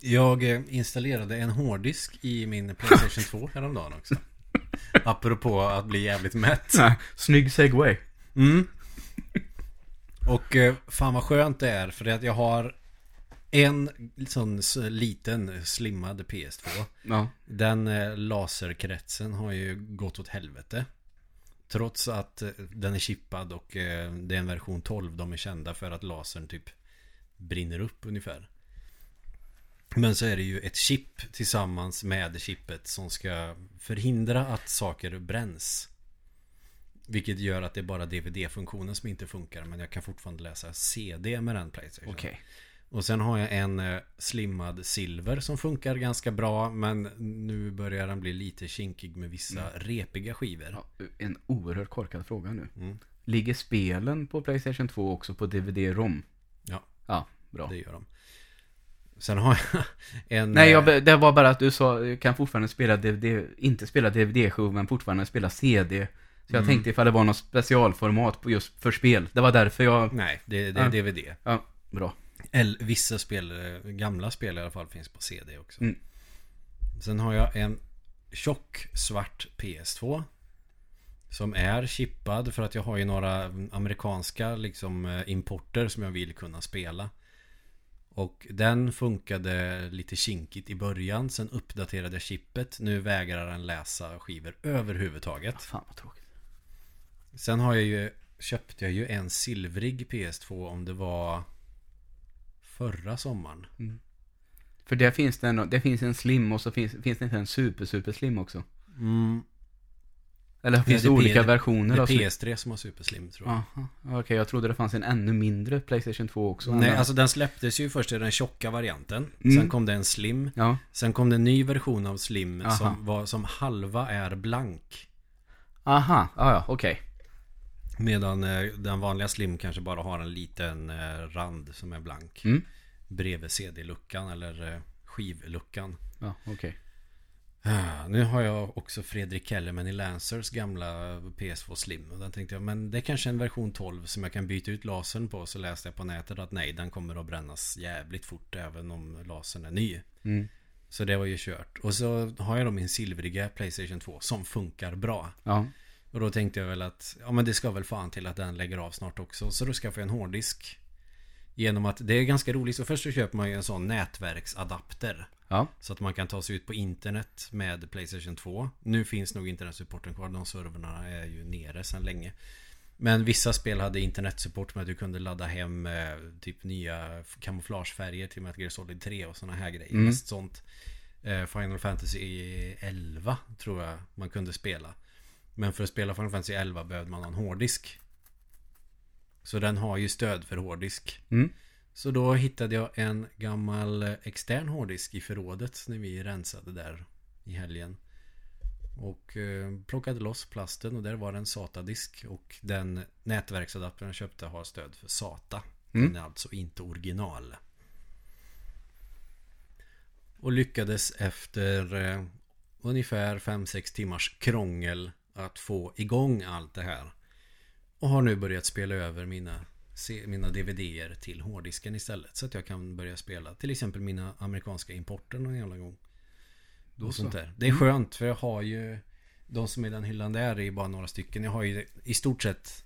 Speaker 2: Jag eh, installerade en hårddisk i min Playstation 2 häromdagen också. Apropå att bli jävligt mätt.
Speaker 1: Nej, snygg segway.
Speaker 2: Mm. Och eh, fan vad skönt det är för att jag har en sån liten slimmad PS2.
Speaker 1: Ja.
Speaker 2: Den eh, laserkretsen har ju gått åt helvete. Trots att eh, den är chippad och det är en version 12 de är kända för att lasern typ brinner upp ungefär. Men så är det ju ett chip tillsammans med chippet som ska förhindra att saker bränns. Vilket gör att det är bara DVD-funktionen som inte funkar men jag kan fortfarande läsa CD med den Playstation.
Speaker 1: Okej.
Speaker 2: Och sen har jag en eh, slimmad silver som funkar ganska bra men nu börjar den bli lite kinkig med vissa repiga skivor.
Speaker 1: Ja, en oerhört korkad fråga nu.
Speaker 2: Mm.
Speaker 1: Ligger spelen på Playstation 2 också på DVD-ROM?
Speaker 2: Ja,
Speaker 1: Ja, bra.
Speaker 2: det gör de. Sen har jag en...
Speaker 1: Nej,
Speaker 2: eh,
Speaker 1: jag, be- det var bara att du sa, jag kan fortfarande spela DVD, inte spela DVD-show, men fortfarande spela CD. Så jag
Speaker 2: Mm.
Speaker 1: tänkte ifall det var något specialformat på just för spel. Det var därför jag,
Speaker 2: Nej, det, det är
Speaker 1: Ja.
Speaker 2: DVD.
Speaker 1: ja, bra.
Speaker 2: Eller vissa spel, eh, gamla spel i alla fall, finns på CD också.
Speaker 1: Mm.
Speaker 2: Sen har jag en tjock svart PS2. Som är chippad för att jag har ju några amerikanska liksom eh, importer som jag vill kunna spela. Och den funkade lite kinkigt i början. Sen uppdaterade jag chippet. Nu vägrar den läsa skivor överhuvudtaget.
Speaker 1: Fan vad tråkigt.
Speaker 2: Sen har jag ju köpte jag ju en silvrig PS2 om det var förra sommaren.
Speaker 1: För där finns det en, det finns en slim och så finns, finns det inte en super super slim också.
Speaker 2: Mm,
Speaker 1: Eller finns
Speaker 2: det
Speaker 1: det,
Speaker 2: är
Speaker 1: olika
Speaker 2: P-
Speaker 1: versioner
Speaker 2: det är
Speaker 1: slim?
Speaker 2: PS3 som har superslim tror jag.
Speaker 1: Okej jag trodde det fanns en ännu mindre Playstation 2 också.
Speaker 2: Nej, alltså den släpptes ju först i den tjocka varianten.
Speaker 1: Mm.
Speaker 2: Sen kom det en slim.
Speaker 1: Ja,
Speaker 2: Sen kom det en ny version av slim
Speaker 1: Aha.
Speaker 2: som, var, som halva är blank.
Speaker 1: aha, ja, ja, okej.
Speaker 2: Medan eh, den vanliga slim kanske bara har en liten eh, rand som är blank.
Speaker 1: Mm.
Speaker 2: Bredvid CD-luckan eller eh, skivluckan.
Speaker 1: Ja, okej.
Speaker 2: Ah, nu har jag också Fredrik Kellerman i Lancers gamla PS2 Slim. Och den tänkte jag, men det är kanske en version 12 som jag kan byta ut lasern på. Så läste jag på nätet att nej, den kommer att brännas jävligt fort även om lasern är ny.
Speaker 1: Mm.
Speaker 2: Så det var ju kört. Och så har jag då min silvriga Playstation 2 som funkar bra.
Speaker 1: Ja,
Speaker 2: Och då tänkte jag väl att, ja men det ska väl fan till att den lägger av snart också. Så då skaffade jag en hårddisk. Genom att det är ganska roligt. Så först så köper man ju en sån nätverksadapter.
Speaker 1: ja,
Speaker 2: Så att man kan ta sig ut på internet med Playstation 2. Nu finns nog internetsupporten kvar. De servrarna är ju nere sedan länge. Men vissa spel hade internetsupport med att du kunde ladda hem eh, typ nya kamouflagefärger till Metal Gear Solid 3 och sådana här grejer.
Speaker 1: Mm.
Speaker 2: Mest sånt. Eh, Final Fantasy 11 tror jag man kunde spela. Men för att spela Final Fantasy 11 behövde man en hårddisk. Så den har ju stöd för hårddisk.
Speaker 1: mm.
Speaker 2: Så då hittade jag en gammal eh, extern hårddisk i förrådet när vi rensade där i helgen. Och eh, plockade loss plasten och där var det en SATA-disk. Och den nätverksadaptern jag köpte har stöd för SATA.
Speaker 1: Mm.
Speaker 2: Den är alltså inte original. Och lyckades efter eh, ungefär 5-6 timmars krångel att få igång allt det här. Och har nu börjat spela över mina, mina DVD-er till hårddisken istället. Så att jag kan börja spela till exempel mina amerikanska importer någon jävla gång.
Speaker 1: Då
Speaker 2: Och
Speaker 1: så.
Speaker 2: sånt där. Det är skönt för jag har ju De som är den hyllan där är bara några stycken. Jag har ju i stort sett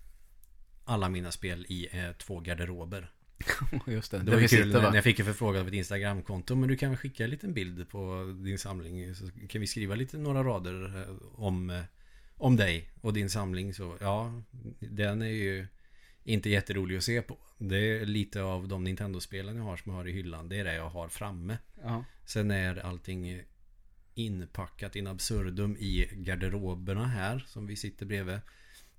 Speaker 2: alla mina spel i eh, två garderober.
Speaker 1: Just det.
Speaker 2: Det var ju kul
Speaker 1: sitter
Speaker 2: när jag fick en förfrågan av ett Instagramkonto. Men du kan väl skicka en liten bild på din samling. Så kan vi skriva lite några rader eh, om, eh, om dig och din samling. Så ja, den är ju inte jätterolig att se på. Det är lite av de Nintendo-spelen jag har som jag har i hyllan. Det är det jag har framme.
Speaker 1: Ja.
Speaker 2: Sen är allting inpackat in absurdum i garderoberna här som vi sitter bredvid.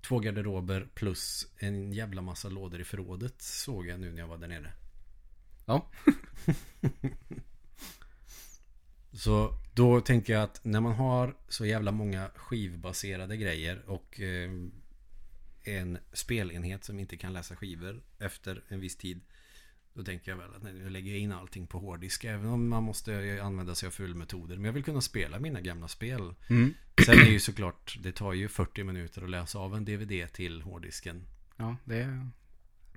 Speaker 2: Två garderober plus en jävla massa lådor i förrådet såg jag nu när jag var där nere.
Speaker 1: Ja.
Speaker 2: Så då tänker jag att när man har så jävla många skivbaserade grejer och eh, en spelenhet som inte kan läsa skivor efter en viss tid. Då tänker jag väl att nu lägger jag in allting på hårddisk. Även om man måste använda sig av fullmetoder. Men jag vill kunna spela mina gamla spel.
Speaker 1: Mm.
Speaker 2: Sen är ju såklart, det tar ju 40 minuter att läsa av en DVD till hårddisken.
Speaker 1: Ja, det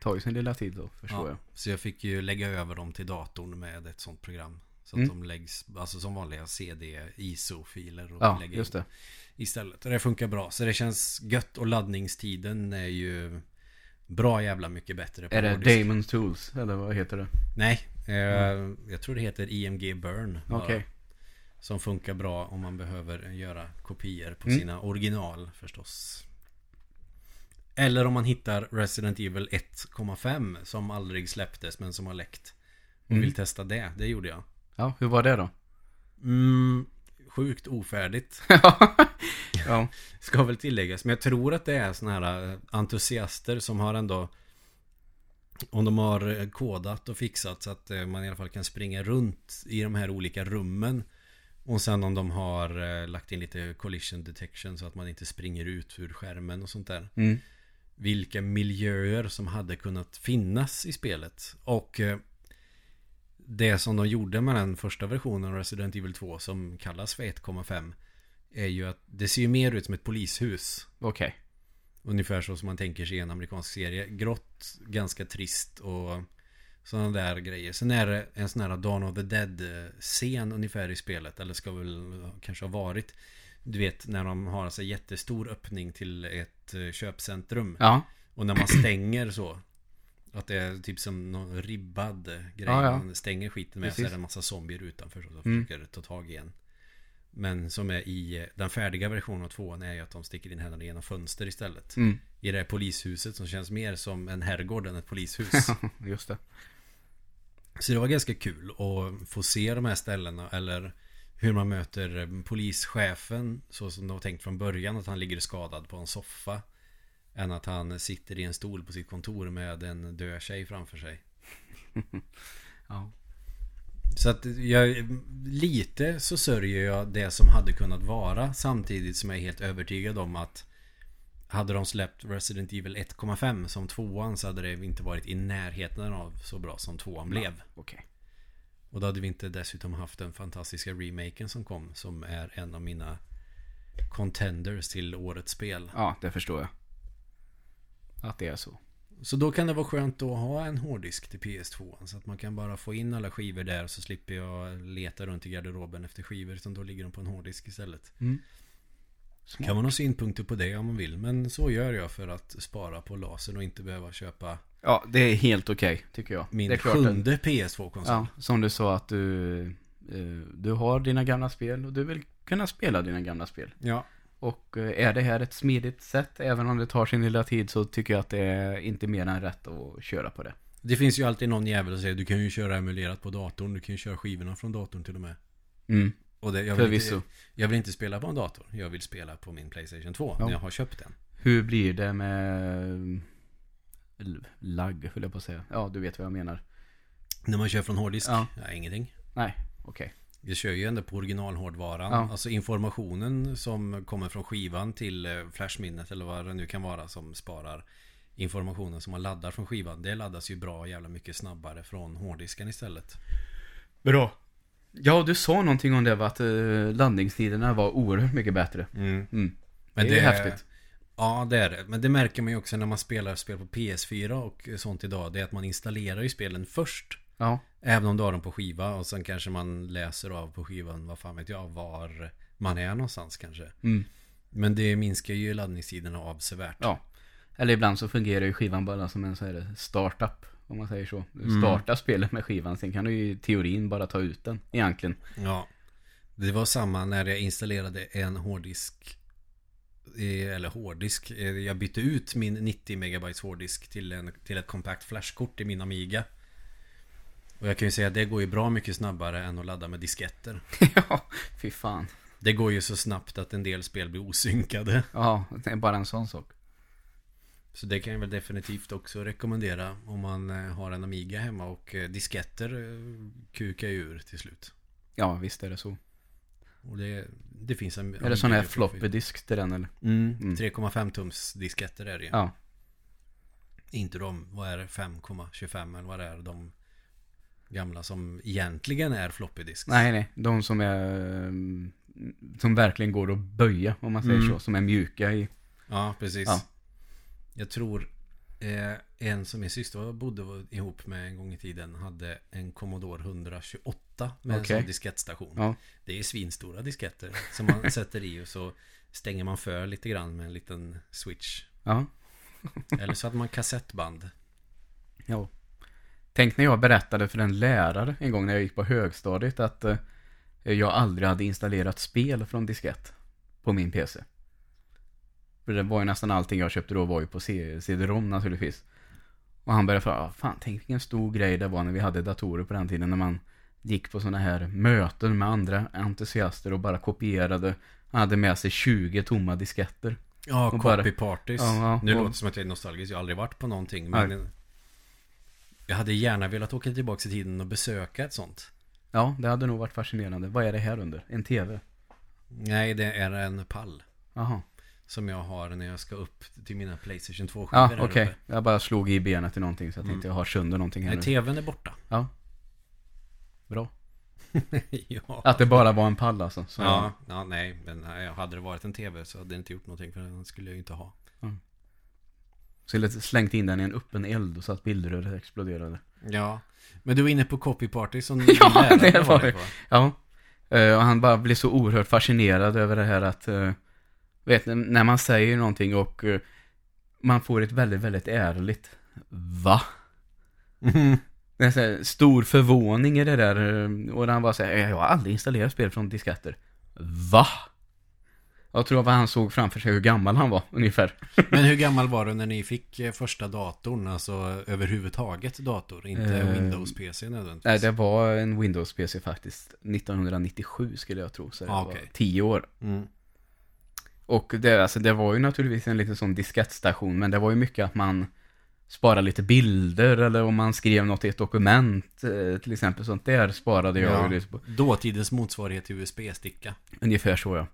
Speaker 1: tar ju sin lilla tid då, förstår jag.
Speaker 2: Så jag fick ju lägga över dem till datorn med ett sånt program. Så att
Speaker 1: Mm.
Speaker 2: de läggs, alltså som vanliga CD, ISO-filer och
Speaker 1: Ja,
Speaker 2: lägga
Speaker 1: just det.
Speaker 2: istället. Och det funkar bra. Så det känns gött och laddningstiden är ju bra jävla mycket bättre
Speaker 1: Är det
Speaker 2: hårddisk.
Speaker 1: Damon's Tools? Eller vad heter det?
Speaker 2: Nej, eh, jag tror det heter IMG Burn. bara.
Speaker 1: Okej.
Speaker 2: Som funkar bra om man behöver göra kopior på
Speaker 1: Mm.
Speaker 2: sina original förstås. Eller om man hittar Resident Evil 1,5 som aldrig släpptes men som har läckt. Och
Speaker 1: Mm.
Speaker 2: vill testa det. Det gjorde jag.
Speaker 1: Ja, hur var det då?
Speaker 2: Mm, sjukt ofärdigt.
Speaker 1: ja.
Speaker 2: Ska väl tilläggas. Men jag tror att det är såna här eh, entusiaster som har ändå om de har eh, kodat och fixat så att eh, man i alla fall kan springa runt i de här olika rummen. Och sen om de har lagt in lite collision detection så att man inte springer ut ur skärmen och sånt där.
Speaker 1: Mm.
Speaker 2: Vilka miljöer som hade kunnat finnas i spelet. Och det som de gjorde med den första versionen av Resident Evil 2 som kallas för 1,5 är ju att det ser ju mer ut som ett polishus.
Speaker 1: Okej.
Speaker 2: Ungefär så som man tänker sig i en amerikansk serie. Grått, ganska trist och sådana där grejer. Sen är det en sån här Dawn of the Dead-scen ungefär i spelet. Eller ska väl kanske ha varit. Du vet när de har alltså jättestor öppning till ett eh, köpcentrum.
Speaker 1: Ja.
Speaker 2: Och när man stänger så. Att det är typ som någon ribbad grej.
Speaker 1: Ja, ja.
Speaker 2: Man stänger skiten med så
Speaker 1: Precis.
Speaker 2: är det en massa zombier utanför. Så
Speaker 1: Mm.
Speaker 2: försöker ta tag igen. Men som är i eh, den färdiga versionen av tvåan är ju att de sticker in händerna genom fönster istället.
Speaker 1: Mm.
Speaker 2: I det här polishuset som känns mer som en herrgård än ett polishus.
Speaker 1: Just det.
Speaker 2: Så det var ganska kul att få se de här ställena eller hur man möter polischefen så som det var tänkt från början att han ligger skadad på en soffa. Än att han sitter i en stol på sitt kontor med en död tjej framför sig.
Speaker 1: Ja.
Speaker 2: Så att jag, lite så sörjer jag det som hade kunnat vara samtidigt som jag är helt övertygad om att hade de släppt Resident Evil 1,5 som tvåan så hade det inte varit i närheten av så bra som tvåan blev.
Speaker 1: Okej.
Speaker 2: Och då hade vi inte dessutom haft den fantastiska remaken som kom som är en av mina contenders till årets spel.
Speaker 1: Ja, det förstår jag. Att det är så.
Speaker 2: Så då kan det vara skönt att ha en hårddisk till PS2 så att man kan bara få in alla skivor där så slipper jag leta runt i garderoben efter skivor utan då ligger de på en hårddisk istället.
Speaker 1: Mm.
Speaker 2: Kan man ha synpunkter på det om man vill men så gör jag för att spara på lasern och inte behöva köpa
Speaker 1: Ja, det är helt okej, tycker jag.
Speaker 2: min
Speaker 1: det är klart
Speaker 2: sjunde PS2-konsol.
Speaker 1: Ja, som du sa att du, eh, du har dina gamla spel och du vill kunna spela dina gamla spel.
Speaker 2: ja.
Speaker 1: Och eh, är det här ett smidigt sätt, även om det tar sin lilla tid, så tycker jag att det är inte mer än rätt att köra på det.
Speaker 2: Det finns ju alltid någon jävel som säger du kan ju köra emulerat på datorn. Du kan ju köra skivorna från datorn till och med.
Speaker 1: Mm,
Speaker 2: Och det, jag, vill
Speaker 1: förvisso.
Speaker 2: inte, jag vill inte spela på en dator. Jag vill spela på min Playstation 2
Speaker 1: Ja.
Speaker 2: när jag har köpt den.
Speaker 1: Hur blir det med l- lagg, höll jag på att säga. Ja, du vet vad jag menar.
Speaker 2: När man kör från hårddisk?
Speaker 1: Ja.
Speaker 2: Ja. ingenting.
Speaker 1: Nej, okej.
Speaker 2: Jag kör ju ändå på originalhårdvaran.
Speaker 1: Ja.
Speaker 2: Alltså informationen som kommer från skivan till eh, flashminnet eller vad det nu kan vara som sparar informationen som man laddar från skivan. Det laddas ju bra jävla mycket snabbare från hårddisken istället.
Speaker 1: Bra. Ja, du sa någonting om det, va? att uh, landningstiderna var oerhört mycket bättre.
Speaker 2: Mm.
Speaker 1: Mm.
Speaker 2: Men
Speaker 1: det är häftigt.
Speaker 2: Ja, det är det. Men det märker man ju också när man spelar spel på PS4 och sånt idag. Det är att man installerar ju spelen först.
Speaker 1: Ja,
Speaker 2: Även om du har dem på skiva och sen kanske man läser av på skivan, vad fan vet jag, var man är någonstans kanske.
Speaker 1: mm.
Speaker 2: Men det minskar ju laddningstiderna avsevärt.
Speaker 1: ja. Eller ibland så fungerar ju skivan bara som en så här startup, om man säger så. Du
Speaker 2: Mm.
Speaker 1: startar spelet med skivan, sen kan du ju i teorin bara ta ut den, egentligen.
Speaker 2: Ja. Det var samma när jag installerade en hårddisk. Eller hårddisk. eh, Jag bytte ut min 90 megabytes hårddisk till, en, till ett kompakt flashkort i min Amiga. Och jag kan ju säga att det går ju bra mycket snabbare än att ladda med disketter.
Speaker 1: ja, fy fan.
Speaker 2: Det går ju så snabbt att en del spel blir osynkade.
Speaker 1: Ja, det är bara en sån sak.
Speaker 2: Så det kan jag väl definitivt också rekommendera om man eh, har en Amiga hemma och eh, disketter eh, kukar ju ur till slut.
Speaker 1: Ja, visst är det så.
Speaker 2: Och det, det finns en...
Speaker 1: Är det sån här floppy disk till den eller?
Speaker 2: Mm,
Speaker 1: Mm.
Speaker 2: 3,5 tums disketter är det ju.
Speaker 1: Ja.
Speaker 2: Inte de, vad är det, 5,25 eller vad det är, de gamla som egentligen är floppy disk.
Speaker 1: Nej, nej. De som är... Som verkligen går att böja, om man säger
Speaker 2: Mm.
Speaker 1: så. Som är mjuka i...
Speaker 2: Ja, precis.
Speaker 1: Ja.
Speaker 2: Jag tror eh, en som min syster bodde ihop med en gång i tiden hade en Commodore 128 med
Speaker 1: Okej.
Speaker 2: en sån diskettstation.
Speaker 1: Ja.
Speaker 2: Det är svinstora disketter som man sätter i och så stänger man för lite grann med en liten switch.
Speaker 1: Ja.
Speaker 2: Eller så hade man kassettband.
Speaker 1: Ja. Tänk när jag berättade för en lärare en gång när jag gick på högstadiet att eh, jag aldrig hade installerat spel från diskett på min PC. För det var ju nästan allting jag köpte då var ju på CD-ROM naturligtvis. Och han började fråga, "Ah, fan tänk vilken stor grej det var när vi hade datorer på den tiden när man gick på sådana här möten med andra entusiaster och bara kopierade. Han hade med sig 20 tomma disketter.
Speaker 2: Ja,
Speaker 1: Och bara-
Speaker 2: copy parties.
Speaker 1: Ja, ja,
Speaker 2: nu
Speaker 1: och-
Speaker 2: låter det som att jag är nostalgisk. Jag har aldrig varit på någonting. Men jag hade gärna velat åka tillbaka i tiden och besöka ett sånt.
Speaker 1: Ja, det hade nog varit fascinerande. Vad är det här under? En TV?
Speaker 2: Nej, det är en pall.
Speaker 1: Jaha.
Speaker 2: Som jag har när jag ska upp till mina Playstation 2-skivor
Speaker 1: Ja,
Speaker 2: här
Speaker 1: okej.
Speaker 2: uppe.
Speaker 1: Jag bara slog i benet till någonting så jag
Speaker 2: Mm.
Speaker 1: tänkte jag har sönder någonting här
Speaker 2: Nej,
Speaker 1: nu.
Speaker 2: tvn är borta.
Speaker 1: Ja. Bra.
Speaker 2: ja.
Speaker 1: Att det bara var en pall alltså. Så
Speaker 2: ja, ja, nej. Men hade det varit en tv så hade det inte gjort någonting. För den skulle jag ju inte ha.
Speaker 1: Så jag slängt in den i en öppen eld och så att bildröret exploderade.
Speaker 2: Ja. Men du var inne på copy party som
Speaker 1: Ja,
Speaker 2: lärare
Speaker 1: det var
Speaker 2: det.
Speaker 1: Ja. Eh, Och han bara blev så oerhört fascinerad över det här att eh, Vet när man säger någonting och eh, Man får ett väldigt, väldigt ärligt Va?
Speaker 2: Mhm.
Speaker 1: Det är så här, stor förvåning i det där Och han bara säger Jag har aldrig installerat spel från disketter Va? Jag tror att han såg framför sig hur gammal han var ungefär
Speaker 2: Men hur gammal var du när ni fick eh, första datorn? Alltså överhuvudtaget dator, inte
Speaker 1: Eh,
Speaker 2: Windows-PC nödvändigtvis.
Speaker 1: Nej, det var en Windows-PC faktiskt 1997 skulle jag tro så det
Speaker 2: Ah,
Speaker 1: var. 10 år
Speaker 2: Mm.
Speaker 1: Och det, alltså, det var ju naturligtvis en liten sån diskettstation Men det var ju mycket att man Sparade lite bilder eller om man skrev något i ett dokument eh, Till exempel sånt där sparade jag
Speaker 2: Ja. Dåtidens motsvarighet till USB-sticka.
Speaker 1: Ungefär så ja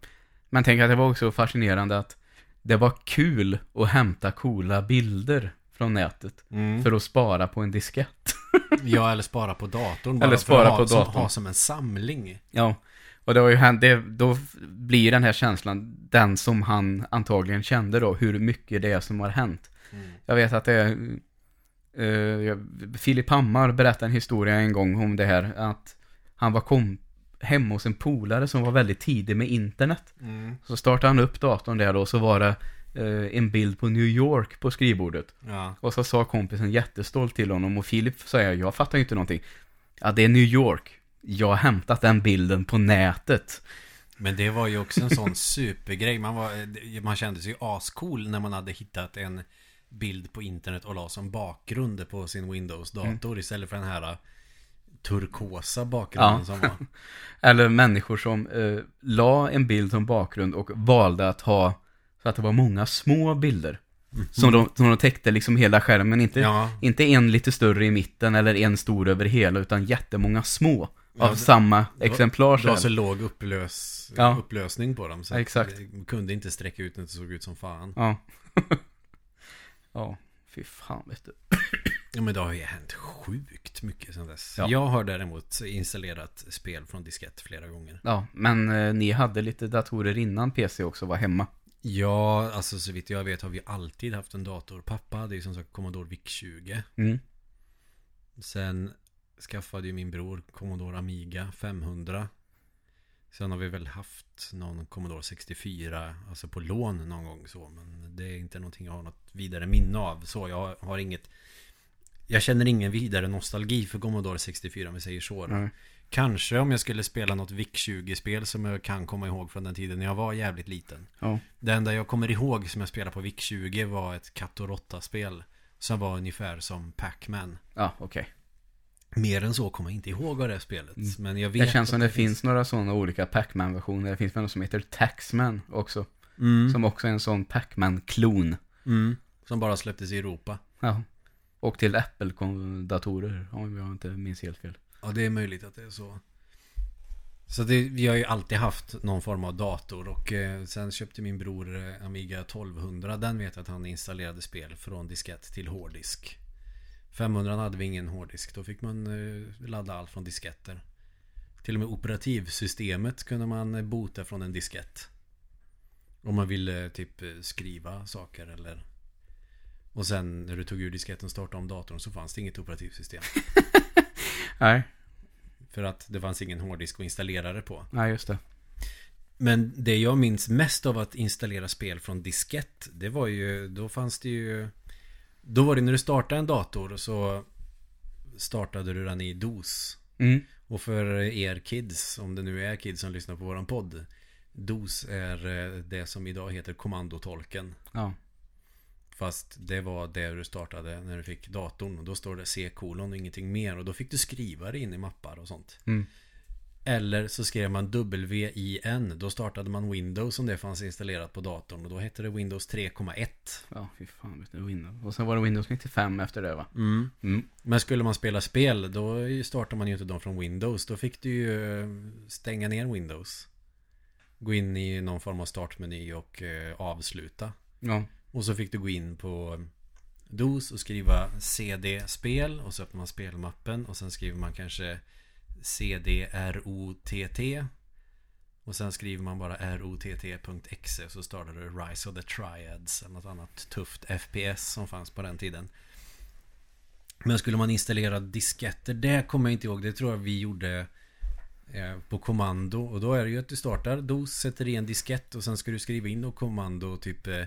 Speaker 1: Men tänk att det var också fascinerande att Det var kul att hämta coola bilder från nätet
Speaker 2: Mm.
Speaker 1: För att spara på en diskett
Speaker 2: Ja, eller spara på datorn.
Speaker 1: Eller
Speaker 2: för
Speaker 1: spara
Speaker 2: ha,
Speaker 1: på
Speaker 2: som,
Speaker 1: datorn.
Speaker 2: ha som en samling.
Speaker 1: Ja, och det var ju han, det, då blir den här känslan den som han antagligen kände då, hur mycket det är som har hänt.
Speaker 2: Mm.
Speaker 1: Jag vet att det är, jag- Filip Hammar berättade en historia en gång om det här, att han var kom hemma hos en polare som var väldigt tidig med internet.
Speaker 2: Mm.
Speaker 1: Så startade han upp datorn där då, och så var det eh, en bild på New York på skrivbordet.
Speaker 2: Ja.
Speaker 1: Och så sa kompisen jättestolt till honom och Filip säger, jag fattar ju inte någonting. Ja, det är New York. Jag har hämtat den bilden på nätet.
Speaker 2: Men det var ju också en sån supergrej. Man, var, man kände sig ju ascool när man hade hittat en bild på internet och la som bakgrund på sin Windows-dator istället för den här turkosa bakgrunden
Speaker 1: Ja.
Speaker 2: som var.
Speaker 1: Eller människor som eh, la en bild som bakgrund och valde att ha så att det var många små bilder. Som, de, som de täckte liksom hela skärmen. Inte,
Speaker 2: Ja,
Speaker 1: inte en lite större i mitten eller en stor över hela utan jättemånga små. av
Speaker 2: det-
Speaker 1: samma
Speaker 2: det
Speaker 1: exemplar.
Speaker 2: Det var
Speaker 1: så
Speaker 2: låg upplös,
Speaker 1: Ja.
Speaker 2: upplösning på dem. Så
Speaker 1: Ja, exakt.
Speaker 2: kunde inte sträcka ut när det såg ut som fan.
Speaker 1: Ja. ja, fy fan vet du.
Speaker 2: Ja men det har ju hänt sjukt mycket sedan dess.
Speaker 1: Ja.
Speaker 2: Jag har däremot installerat spel från diskett flera gånger.
Speaker 1: Ja, men eh, ni hade lite datorer innan PC också var hemma.
Speaker 2: Ja, alltså så vitt jag vet har vi alltid haft en dator. Pappa hade ju som sagt Commodore VIC-20.
Speaker 1: Mm.
Speaker 2: Sen skaffade ju min bror Commodore Amiga 500. Sen har vi väl haft någon Commodore 64, alltså på lån någon gång så. Men det är inte någonting jag har något vidare minne av. Så jag har inget... Jag känner ingen vidare nostalgi för Commodore 64 om vi säger så.
Speaker 1: Nej.
Speaker 2: Kanske om jag skulle spela något VIC-20-spel som jag kan komma ihåg från den tiden när jag var jävligt liten.
Speaker 1: Ja.
Speaker 2: Det enda jag kommer ihåg som jag spelade på VIC-20 var ett katt och råtta-spel. Som var ungefär som Pac-Man.
Speaker 1: Ja, okej.
Speaker 2: Mer än så kommer jag inte ihåg av det spelet.
Speaker 1: Mm.
Speaker 2: Men jag vet
Speaker 1: Det känns som det finns några sådana olika Pac-Man-versioner. Det finns väl något som heter Taxman också.
Speaker 2: Mm.
Speaker 1: Som också är en sån Pac-Man-klon.
Speaker 2: Mm. Som bara släpptes i Europa.
Speaker 1: Ja. Och till Apple-datorer, om jag inte minns helt fel.
Speaker 2: Ja, det är möjligt att det är så. Så det, vi har ju alltid haft någon form av dator och eh, sen köpte min bror eh, Amiga 1200. Den vet jag att han installerade spel från diskett till hårddisk. 500 hade vi ingen hårddisk. Då fick man eh, ladda allt från disketter. Till och med operativsystemet kunde man bota från en diskett. Om man ville typ eh, skriva saker eller... Och sen när du tog ur disketten och startade om datorn så fanns det inget operativsystem.
Speaker 1: Nej,
Speaker 2: För att det fanns ingen hårddisk att installera det på.
Speaker 1: nej just det.
Speaker 2: Men det jag minns mest av att installera spel från diskett Det var ju, då fanns det ju Då var det när du startade en dator så Startade du den i DOS
Speaker 1: Mm.
Speaker 2: Och för er kids, om det nu är kids som lyssnar på våran podd DOS är eh, det som idag heter kommandotolken
Speaker 1: Ja.
Speaker 2: Fast det var det du startade när du fick datorn och Då står det C-kolon och ingenting mer Och då fick du skriva det in i mappar och sånt
Speaker 1: Mm.
Speaker 2: eller så skrev man WIN. Då startade man Windows om det fanns installerat på datorn. Och då hette det Windows 3,1.
Speaker 1: Ja, fy fan vet du, Windows. Och sen var det Windows 95 efter det va?
Speaker 2: Mm.
Speaker 1: Mm.
Speaker 2: Men skulle man spela spel då startar man ju inte dem från Windows. Då fick du ju eh, stänga ner Windows. Gå in i någon form av startmeny och eh, avsluta.
Speaker 1: Ja.
Speaker 2: Och så fick du gå in på DOS och skriva CD-spel. Och så öppnar man spelmappen. Och sen skriver man kanske CDROTT. Och sen skriver man bara ROTT.exe. Så startar du Rise of the Triads. Eller något annat tufft FPS som fanns på den tiden. Men skulle man installera disketter, det kommer jag inte ihåg. Det tror jag vi gjorde eh, på kommando. Och då är det ju att du startar DOS, sätter i en diskett och sen ska du skriva in och kommando typ eh,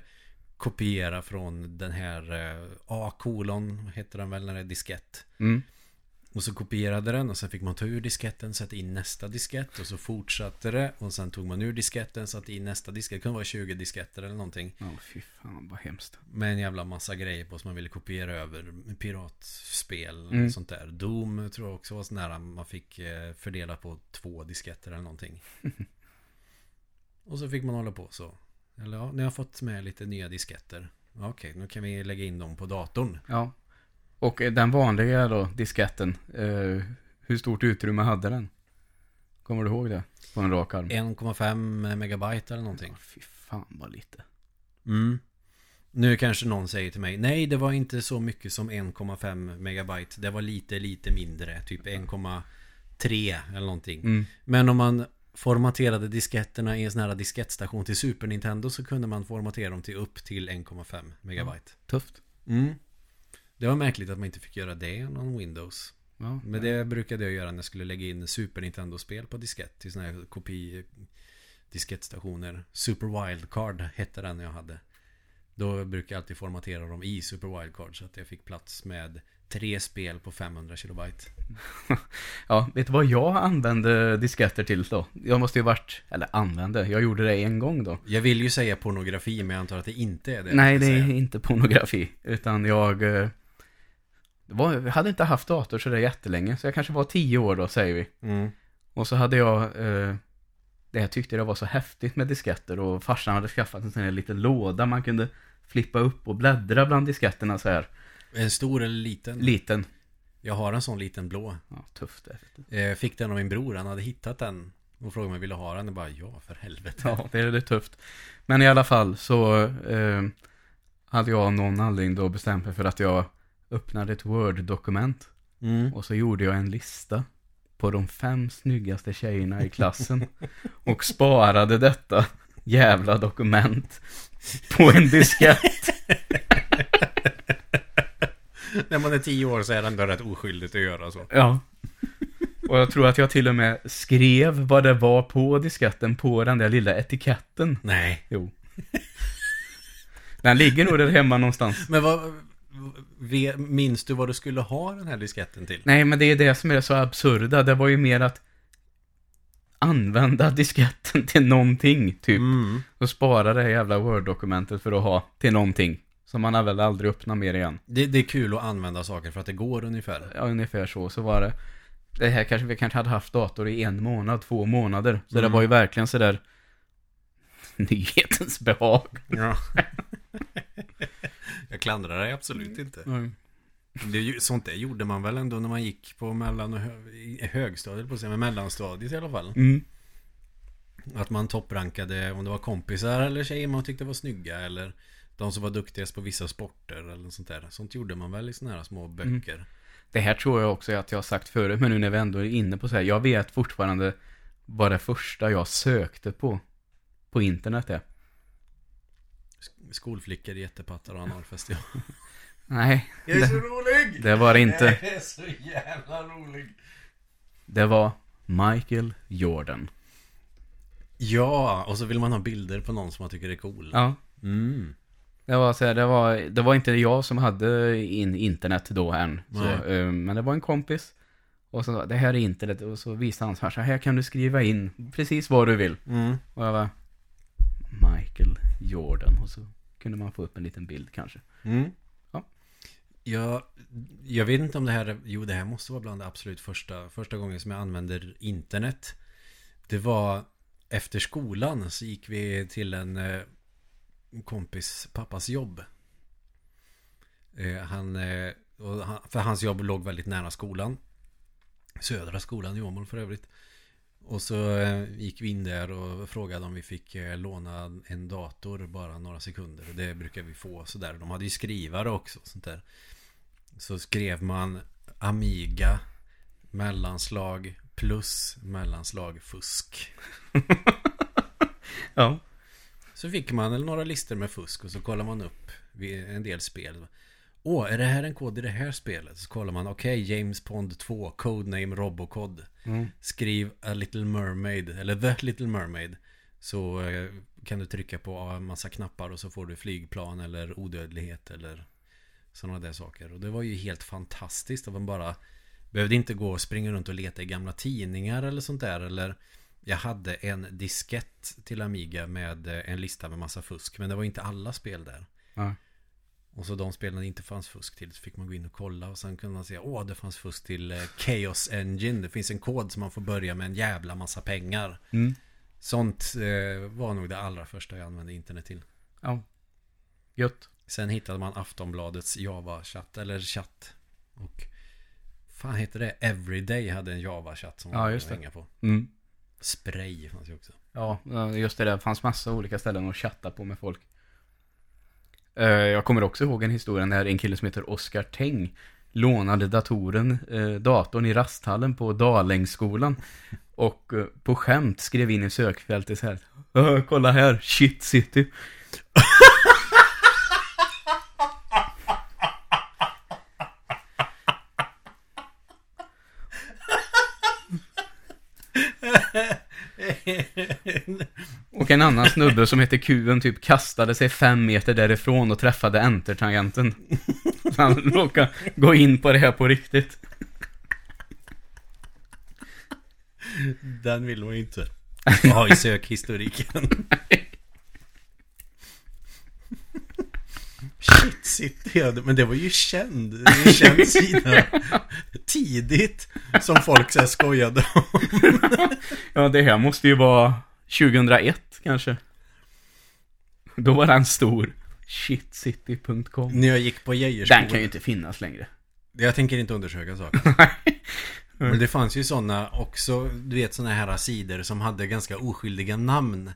Speaker 2: kopiera från den här eh, A-kolon, heter den väl när det är diskett.
Speaker 1: Mm.
Speaker 2: Och så kopierade den och sen fick man ta ur disketten, sätta in nästa diskett och så fortsatte det. Och sen tog man ur disketten, satte in nästa diskett. Det kunde vara 20 disketter eller någonting.
Speaker 1: Ja, fy fan vad hemskt.
Speaker 2: Med en jävla massa grejer på som man ville kopiera över. Piratspel och
Speaker 1: Mm.
Speaker 2: sånt där. Doom tror jag också var så nära man fick eh, fördela på två disketter eller någonting. och så fick man hålla på så. Eller ja, nu har fått med lite nya disketter. Okej, nu kan vi lägga in dem på datorn.
Speaker 1: Ja. Och eh, den vanliga då, disketten. Eh, hur stort utrymme hade den? Kommer du ihåg det? På en rak arm?
Speaker 2: 1,5 megabyte eller någonting.
Speaker 1: Ja, fy fan vad lite.
Speaker 2: Mm. Nu kanske någon säger till mig Nej det var inte så mycket som 1,5 megabyte Det var lite lite mindre Typ 1,3 eller någonting
Speaker 1: Mm.
Speaker 2: Men om man formaterade disketterna i en sån här diskettstation till Super Nintendo Så kunde man formatera dem till upp till 1,5 megabyte.
Speaker 1: Tufft.
Speaker 2: mm. Det var märkligt att man inte fick göra det i någon Windows.
Speaker 1: Ja,
Speaker 2: Men det brukade jag göra när jag skulle lägga in Super Nintendo-spel på diskett Till såna här kopi diskettstationer Super Wildcard hette den jag hade. Då brukar jag alltid formatera dem i Super Wildcard Så att jag fick plats med tre spel på 500 kilobyte
Speaker 1: Ja, vet du vad jag använde disketter till då? Jag måste ju varit, eller använde, jag gjorde det en gång då.
Speaker 2: Jag vill ju säga pornografi men jag antar att det inte är det
Speaker 1: Nej, det är
Speaker 2: säga.
Speaker 1: inte pornografi. Utan jag... eh, var, jag hade inte haft dator så det jättelänge, så jag kanske var tio år då, säger vi.
Speaker 2: mm.
Speaker 1: Och så hade jag... Eh, det jag tyckte det var så häftigt med disketter och farsan hade skaffat en sån här liten låda man kunde flippa upp och bläddra bland disketterna så här.
Speaker 2: En stor eller liten?
Speaker 1: Liten.
Speaker 2: Jag har en sån liten blå.
Speaker 1: Ja, tufft det.
Speaker 2: Eh, fick den av min bror, han hade hittat den. Och frågade om jag ville ha den. Och bara, ja för helvete.
Speaker 1: Ja, det är lite tufft. Men i alla fall så eh, hade jag av någon anledning då bestämt mig för att jag öppnade ett Word-dokument.
Speaker 2: Mm.
Speaker 1: Och så gjorde jag en lista på de fem snyggaste tjejerna i klassen. och sparade detta jävla dokument på en diskett.
Speaker 2: När man är tio år så är det ändå rätt oskyldigt att göra så.
Speaker 1: Ja. Och jag tror att jag till och med skrev vad det var på disketten på den där lilla etiketten.
Speaker 2: Nej.
Speaker 1: Jo. Den ligger nog där hemma någonstans.
Speaker 2: Men vad... Minns du vad du skulle ha den här disketten till?
Speaker 1: Nej, men det är det som är så absurda. Det var ju mer att använda disketten till någonting, typ.
Speaker 2: Mm.
Speaker 1: Och spara det här jävla Word-dokumentet för att ha till någonting. Som man har väl aldrig öppnat mer igen.
Speaker 2: Det, det är kul att använda saker för att det går ungefär.
Speaker 1: Ja, ungefär så. Så var det. Det här kanske vi kanske hade haft dator i en månad, två månader. Så det
Speaker 2: Mm.
Speaker 1: var ju verkligen sådär nyhetens behag.
Speaker 2: Ja. jag klandrar dig absolut inte.
Speaker 1: Mm.
Speaker 2: Det, är ju- sånt där gjorde man väl ändå när man gick på mellan och hö, högstadiet på säga, men mellanstadiet i alla fall.
Speaker 1: Mm.
Speaker 2: Att man topprankade om det var kompisar eller tjejer man tyckte var snygga eller de som var duktigast på vissa sporter eller sånt där. Sånt gjorde man väl i såna här små böcker.
Speaker 1: Det här tror jag också att jag har sagt förut, men nu när vi ändå är inne på så här. Jag vet fortfarande vad det första jag sökte på, på internet är.
Speaker 2: Sk- Skolflickor, jättepattar och analfestival.
Speaker 1: Nej,
Speaker 2: Jag är så rolig!
Speaker 1: det var det inte.
Speaker 2: Jag är så jävla rolig.
Speaker 1: Det var Michael Jordan.
Speaker 2: Ja, och så vill man ha bilder på någon som man tycker är cool.
Speaker 1: Ja,
Speaker 2: Mm.
Speaker 1: Det var så här, det var, det var inte jag som hade in, internet då än. Så, eh, men det var en kompis. Och så, det här är internet. Och så visade han så här, så här kan du skriva in precis vad du vill.
Speaker 2: Mm.
Speaker 1: Och jag var Michael Jordan. Och så kunde man få upp en liten bild kanske.
Speaker 2: Mm.
Speaker 1: Ja.
Speaker 2: Jag, jag vet inte om det här är, Jo, det här måste vara bland det absolut första Första gången som jag använder internet Det var Efter skolan så gick vi till en Kompis pappas jobb eh, Han, eh, och han För hans jobb låg väldigt nära skolan Södra skolan i Åmål för övrigt och så eh, gick vi in där och frågade om vi fick eh, låna en dator bara några sekunder. Och det brukar vi få sådär. De hade ju skrivare också. och Sånt där. Så skrev man Amiga mellanslag plus mellanslag fusk.
Speaker 1: Ja.
Speaker 2: Så fick man några listor med fusk och så kollar man upp en del spel. Åh, är det här en kod i det här spelet? Så kollar man, okej, James Pond 2, codename Robocod.
Speaker 1: Mm.
Speaker 2: Skriv A Little Mermaid, eller The Little Mermaid. Så eh, kan du trycka på en massa knappar och så får du flygplan eller odödlighet eller sådana där saker. Och det var ju helt fantastiskt. att man bara behövde inte gå och springa runt och leta i gamla tidningar eller sånt där. Eller jag hade en diskett till Amiga med eh, en lista med massa fusk. Men det var inte alla spel där.
Speaker 1: Ja.
Speaker 2: Och så de spelen det inte fanns fusk till så fick man gå in och kolla och sen kunde man säga åh det fanns fusk till eh, Chaos Engine. Det finns en kod som man får börja med en jävla massa pengar.
Speaker 1: Mm.
Speaker 2: Sånt eh, var nog det allra första jag använde internet till.
Speaker 1: Ja. Gött.
Speaker 2: Sen hittade man Aftonbladets Java-chatt eller chatt. Och fan heter det? Everyday hade en Java-chatt som
Speaker 1: Ja,
Speaker 2: man
Speaker 1: just
Speaker 2: kunde hänga på.
Speaker 1: Mm.
Speaker 2: Spray fanns ju också.
Speaker 1: Ja, just det. Det fanns massa olika ställen att chatta på med folk. Eh, Jag kommer också ihåg en historia när en kille som heter Oskar Teng lånade datoren, eh, datorn i rasthallen på Dalängsskolan. Och eh, på skämt skrev in i sökfältet så här. "Äh, Kolla här, shit city. Och en annan snubbe som heter Kuben typ kastade sig fem meter därifrån och träffade enter-tangenten. Så han råkade gå in på det här på riktigt.
Speaker 2: Den vill man ju inte ha i sökhistoriken. Shit City, ja, men det var ju känd, en känd sida. Tidigt som folk så här skojade om.
Speaker 1: Ja, det här måste ju vara 2001 kanske. Då var den stor. Shitcity.com.
Speaker 2: När jag gick på Geijersskolan.
Speaker 1: Den kan ju inte finnas längre.
Speaker 2: Jag tänker inte undersöka saker. Men det fanns ju sådana också, du vet sådana här sidor som hade ganska oskyldiga namn.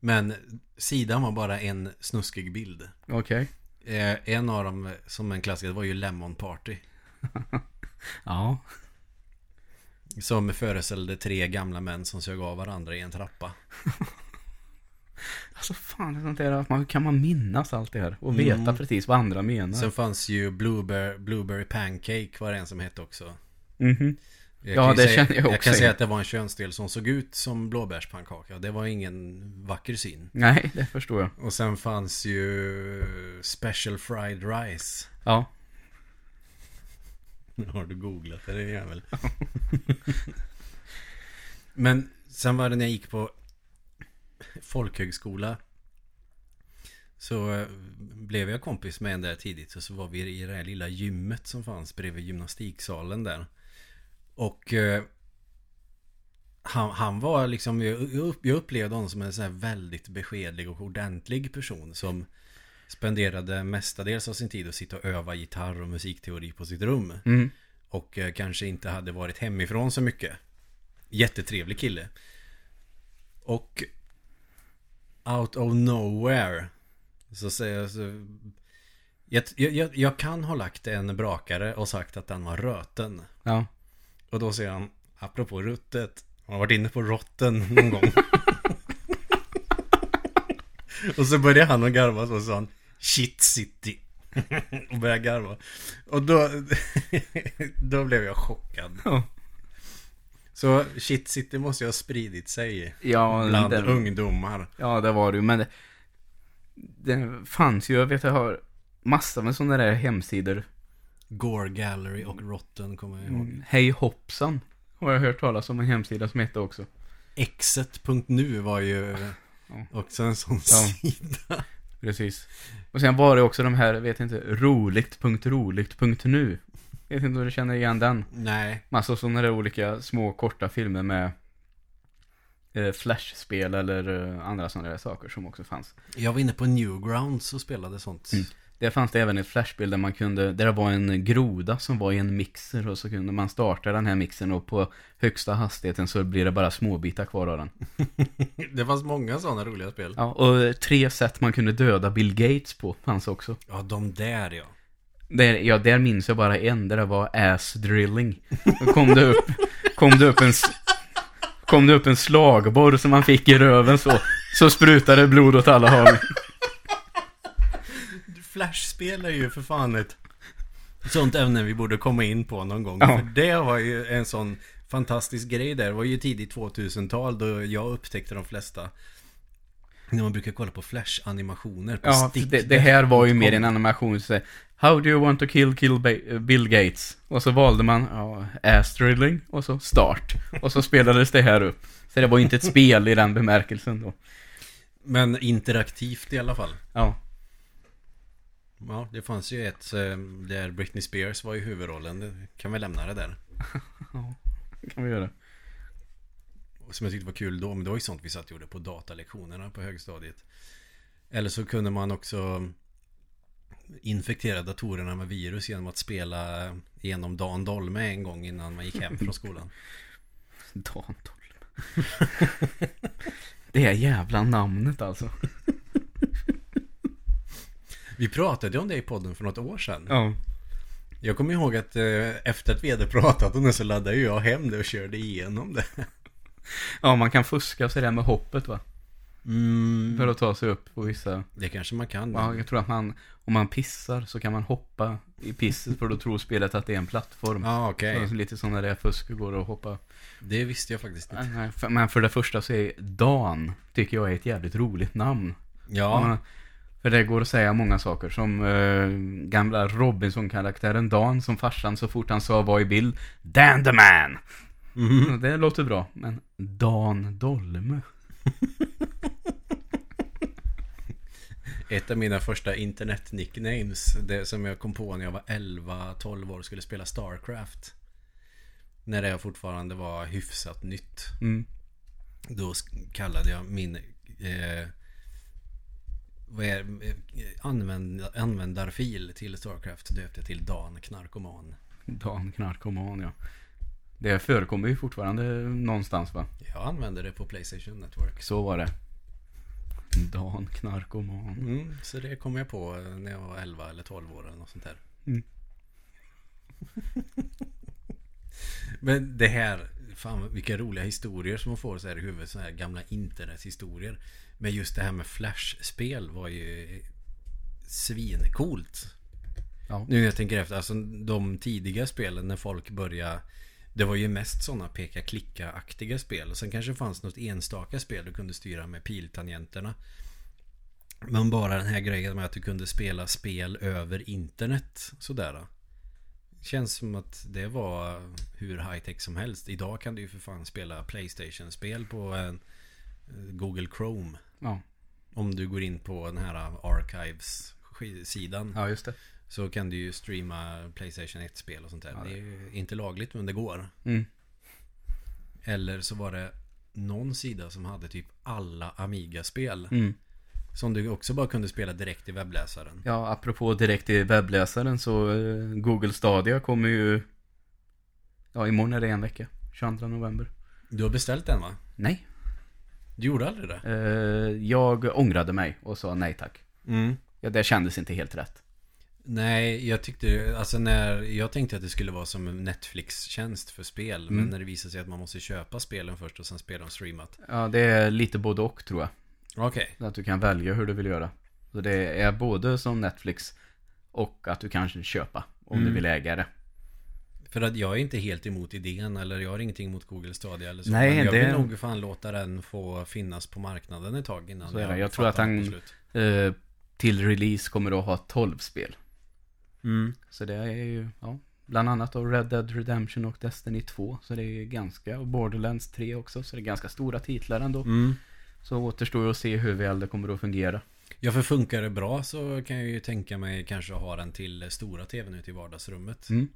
Speaker 2: Men sidan var bara en snuskig bild.
Speaker 1: Okej.
Speaker 2: Eh, en av dem som en klassiker var ju Lemon Party.
Speaker 1: Ja.
Speaker 2: Som föreställde tre gamla män som sög av varandra i en trappa.
Speaker 1: Alltså fan, det är sånt där att man kan man minnas allt det här och veta
Speaker 2: Mm.
Speaker 1: precis vad andra menar.
Speaker 2: Sen fanns ju Blueberry, Blueberry Pancake var det en som hette också.
Speaker 1: Mhm.
Speaker 2: Jag
Speaker 1: Ja, det
Speaker 2: säga,
Speaker 1: känner jag
Speaker 2: Jag
Speaker 1: också
Speaker 2: kan säga att det var en könsdel som såg ut som blåbärspannkaka. Det var ingen vacker syn.
Speaker 1: Nej, det förstår jag.
Speaker 2: Och sen fanns ju Special Fried Rice.
Speaker 1: Ja.
Speaker 2: Nu har du googlat det, är väl. Men sen var det när jag gick på folkhögskola. Så eh, blev jag kompis med en där tidigt. Och så var vi i det här lilla gymmet som fanns bredvid gymnastiksalen där. Och eh, han, han var liksom, jag, jag upp- jag upplevde honom som en sån här väldigt beskedlig och ordentlig person. Som spenderade mestadels av sin tid att sitta och öva gitarr och musikteori på sitt rum.
Speaker 1: Mm.
Speaker 2: Och eh, kanske inte hade varit hemifrån så mycket. Jättetrevlig kille. Och out of nowhere så säger jag så, jag, jag, jag kan ha lagt en brakare och sagt att den var röten.
Speaker 1: Ja.
Speaker 2: Och då säger han, apropå ruttet, har varit inne på rotten någon gång. och så började han att garva så sa han, shit city. och började garva. Och då, då blev jag chockad.
Speaker 1: Ja.
Speaker 2: Så shit city måste ju ha spridit sig
Speaker 1: Ja,
Speaker 2: bland
Speaker 1: det,
Speaker 2: ungdomar.
Speaker 1: ja, det var det ju. Men det, det fanns ju, jag vet jag har massor med sådana där hemsidor.
Speaker 2: Gore Gallery och Rotten kommer jag ihåg.
Speaker 1: Mm. Hej hoppsan. Har jag hört talas om en hemsida som hette också.
Speaker 2: Exet.nu var ju
Speaker 1: Ja.
Speaker 2: också en sån
Speaker 1: Ja.
Speaker 2: sida.
Speaker 1: Precis. Och sen var det också de här, vet inte, roligt.roligt.nu. Vet inte om du känner igen den.
Speaker 2: Nej,
Speaker 1: Massa sådana där olika små korta filmer med eh, flashspel eller eh, andra sådana där saker som också fanns.
Speaker 2: jag var inne på Newgrounds och spelade sånt.
Speaker 1: Mm. Där fanns det även ett flashspel där man kunde, där det var en groda som var i en mixer och så kunde man starta den här mixern och på högsta hastigheten så blir det bara småbitar kvar av den.
Speaker 2: Det fanns många sådana roliga spel.
Speaker 1: Ja, och tre sätt man kunde döda Bill Gates på fanns också.
Speaker 2: Ja, de där ja.
Speaker 1: Där, ja, där minns jag bara en, där det var ass drilling. Då kom det upp, kom det upp en, kom det upp en slagborr som man fick i röven så, så sprutade blod åt alla håll.
Speaker 2: Flashspel är ju för fan ett sånt ämne vi borde komma in på någon gång.
Speaker 1: Ja.
Speaker 2: För det var ju en sån fantastisk grej där. Det var ju tidigt 2000-tal då jag upptäckte de flesta. När man brukar kolla på flash-animationer på
Speaker 1: Ja,
Speaker 2: stick.
Speaker 1: det, det här var ju mer en animation, så How do you want to kill, kill Bill Gates? Och så valde man, ja, ass drilling, och så start. Och så spelades det här upp. Så det var ju inte ett spel i den bemärkelsen då.
Speaker 2: Men interaktivt i alla fall.
Speaker 1: Ja,
Speaker 2: Ja, det fanns ju ett eh, där Britney Spears var i huvudrollen. Kan vi lämna det där.
Speaker 1: det kan vi göra.
Speaker 2: Som jag tyckte var kul då, men det var ju sånt vi satt och gjorde på datalektionerna på högstadiet. Eller så kunde man också infektera datorerna med virus genom att spela igenom Dan Dolme en gång innan man gick hem från skolan.
Speaker 1: Dan Dolme. Det är jävla namnet alltså.
Speaker 2: Vi pratade om det i podden för något år sedan.
Speaker 1: Ja.
Speaker 2: Jag kommer ihåg att eh, efter att vi hade pratat om det så laddade jag hem det och körde igenom det.
Speaker 1: Ja, man kan fuska sig där med hoppet va?
Speaker 2: Mm,
Speaker 1: För att ta sig upp på vissa...
Speaker 2: det kanske man kan.
Speaker 1: Ja, jag tror att man, om man pissar så kan man hoppa i pisset för då tror spelet att det är en plattform.
Speaker 2: Ja, okej.
Speaker 1: Så lite sådana där fusk går att hoppa.
Speaker 2: Det visste jag faktiskt inte.
Speaker 1: Men för det första så är Dan, tycker jag är ett jävligt roligt namn.
Speaker 2: Ja,
Speaker 1: För det går att säga många saker. Som eh, gamla Robinson-karaktären Dan, som farsan så fort han sa var i bild. Dan the man!
Speaker 2: mhm.
Speaker 1: Det låter bra, men Dan Dolme.
Speaker 2: Ett av mina första internet-nicknames Det som jag kom på när jag var 11-12 år och skulle spela Starcraft När det fortfarande var hyfsat nytt
Speaker 1: Mm.
Speaker 2: Då kallade jag min eh, vad är, eh, använd, användarfil till Starcraft döpte till Dan Knarkoman
Speaker 1: Dan Knarkoman ja. Det förekommer ju fortfarande någonstans va?
Speaker 2: Jag använder det på Playstation Network.
Speaker 1: Så var det. Dan Knarkoman.
Speaker 2: Mm, så det kom jag på när jag var 11 eller 12 år eller något sånt där.
Speaker 1: Mm.
Speaker 2: Men det här, fan vilka roliga historier som man får så här i huvudet. Så här gamla internethistorier. Men just det här med flashspel var ju svincoolt.
Speaker 1: Ja.
Speaker 2: Nu jag tänker efter, alltså de tidiga spelen när folk började Det var ju mest sådana peka-klicka-aktiga spel. Och sen kanske det fanns något enstaka spel du kunde styra med piltangenterna. Men bara den här grejen med att du kunde spela spel över internet. Sådär. Känns som att det var hur high-tech som helst. Idag kan du ju för fan spela Playstation-spel på en Google Chrome.
Speaker 1: Ja.
Speaker 2: Om du går in på den här Archives-sidan.
Speaker 1: ja, just det.
Speaker 2: Så kan du ju streama Playstation 1-spel och sånt där.
Speaker 1: Ja,
Speaker 2: det är ju inte lagligt men det går.
Speaker 1: Mm.
Speaker 2: Eller så var det någon sida som hade typ alla Amiga-spel.
Speaker 1: Mm.
Speaker 2: Som du också bara kunde spela direkt i webbläsaren.
Speaker 1: Ja, apropå direkt i webbläsaren så eh, Google Stadia kommer ju Ja, imorgon är det en vecka 22 november
Speaker 2: Du har beställt den va?
Speaker 1: Nej
Speaker 2: Du gjorde aldrig det?
Speaker 1: eh, Jag ångrade mig och sa nej tack
Speaker 2: Mm.
Speaker 1: Ja, det kändes inte helt rätt
Speaker 2: Nej, jag tyckte, alltså när, jag tänkte att det skulle vara som en Netflix-tjänst för spel. Men
Speaker 1: Mm.
Speaker 2: när det visade sig att man måste köpa spelen först och sen spela dem streamat.
Speaker 1: Ja, det är lite både och tror jag
Speaker 2: Okej.
Speaker 1: Att du kan välja hur du vill göra Så det är både som Netflix Och att du kanske köpa Om
Speaker 2: Mm.
Speaker 1: du vill äga det
Speaker 2: För att jag är inte helt emot idén eller jag har ingenting emot Google Stadia eller så.
Speaker 1: Nej,
Speaker 2: men jag
Speaker 1: det-
Speaker 2: vill nog fan låta den få finnas på marknaden ett tag innan
Speaker 1: Så är det. Jag tror att han- eh, Till release kommer du att ha 12 spel
Speaker 2: Mm.
Speaker 1: Så det är ju, ja Bland annat då Red Dead Redemption och Destiny 2 Så det är ju ganska, och Borderlands 3 också Så det är ganska stora titlar ändå
Speaker 2: Mm.
Speaker 1: Så återstår att se hur väl det kommer att fungera
Speaker 2: Ja, för funkar det bra så kan jag ju tänka mig kanske ha den till stora tvn ute i vardagsrummet.
Speaker 1: Mm.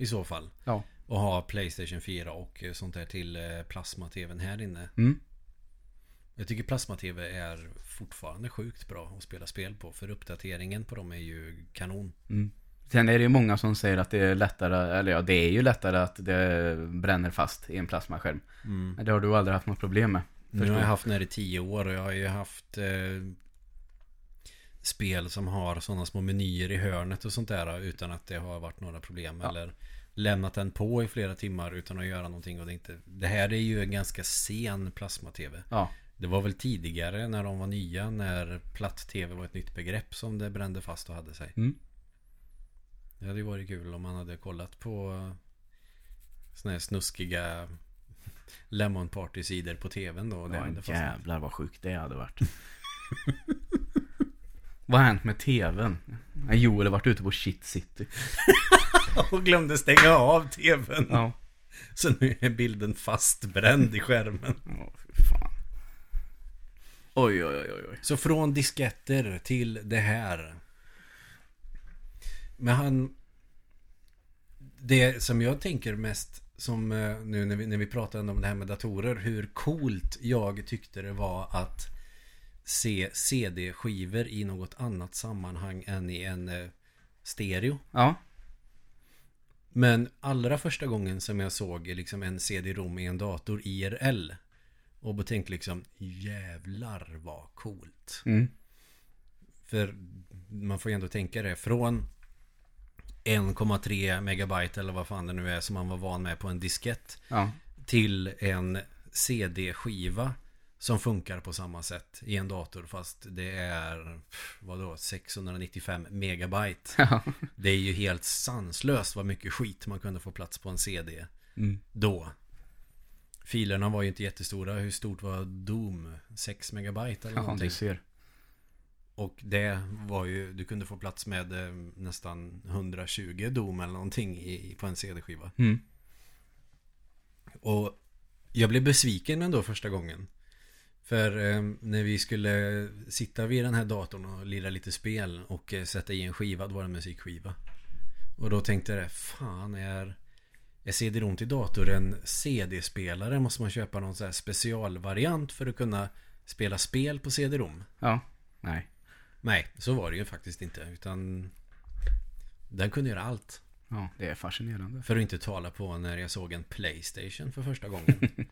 Speaker 2: I så fall.
Speaker 1: Ja.
Speaker 2: Och ha Playstation 4 och sånt där till eh, plasma-tvn här inne.
Speaker 1: Mm.
Speaker 2: Jag tycker plasma-tv är fortfarande sjukt bra att spela spel på. För uppdateringen på dem är ju kanon.
Speaker 1: Mm. Sen är det ju många som säger att det är lättare, eller ja det är ju lättare att det bränner fast i en plasmaskärm
Speaker 2: Mm.
Speaker 1: Men det har du aldrig haft något problem med
Speaker 2: Nu
Speaker 1: förstår
Speaker 2: har jag
Speaker 1: jag.
Speaker 2: haft den här i tio år och jag har ju haft eh, spel som har sådana små menyer i hörnet och sånt där utan att det har varit några problem.
Speaker 1: Ja.
Speaker 2: Eller lämnat den på i flera timmar utan att göra någonting. Och det, inte, det här är ju en ganska sen plasma-tv.
Speaker 1: Ja,
Speaker 2: Det var väl tidigare när de var nya när platt-tv var ett nytt begrepp som det brände fast och hade sig.
Speaker 1: Mm.
Speaker 2: Det hade ju varit kul om man hade kollat på såna här snuskiga Lemon Party-sidor på tvn då. Det
Speaker 1: ja
Speaker 2: hade
Speaker 1: jävlar vad sjukt det hade varit Vad har hänt med tvn? Joel har varit ute på shit city
Speaker 2: Och glömde stänga av tvn.
Speaker 1: Ja,
Speaker 2: Så nu är bilden fastbränd i skärmen.
Speaker 1: Fy fan Oj oj oj oj oj
Speaker 2: Så från disketter till det här. Men han... Det som jag tänker mest som eh, nu när vi, när vi pratade om det här med datorer. Hur coolt jag tyckte det var att se CD-skivor i något annat sammanhang än i en eh, stereo.
Speaker 1: Ja,
Speaker 2: Men allra första gången som jag såg liksom en CD-ROM i en dator IRL och tänkte liksom jävlar vad coolt.
Speaker 1: mm.
Speaker 2: För man får ju ändå tänka det från 1,3 megabyte eller vad fan det nu är som man var van med på en diskett
Speaker 1: ja,
Speaker 2: till en CD-skiva som funkar på samma sätt i en dator fast det är vadå 695 megabyte.
Speaker 1: ja.
Speaker 2: Det är ju helt sanslöst vad mycket skit man kunde få plats på en CD
Speaker 1: Mm.
Speaker 2: då. Filerna var ju inte jättestora. Hur stort var Doom? 6 megabyte eller
Speaker 1: ja
Speaker 2: någonting.
Speaker 1: du ser
Speaker 2: Och det var ju, du kunde få plats med eh, nästan 120 Doom eller någonting i, på en CD-skiva.
Speaker 1: mm.
Speaker 2: Och jag blev besviken ändå första gången. För eh, när vi skulle sitta vid den här datorn och lira lite spel och eh, sätta i en skiva, då var det en musikskiva. Och då tänkte jag, fan är, är CD-ROM till dator en CD-spelare? Måste man köpa någon sån här specialvariant för att kunna spela spel på CD-ROM?
Speaker 1: Ja, nej
Speaker 2: Nej, så var det ju faktiskt inte. Utan den kunde göra allt.
Speaker 1: Ja, det är fascinerande.
Speaker 2: För att inte tala på när jag såg en Playstation för första gången.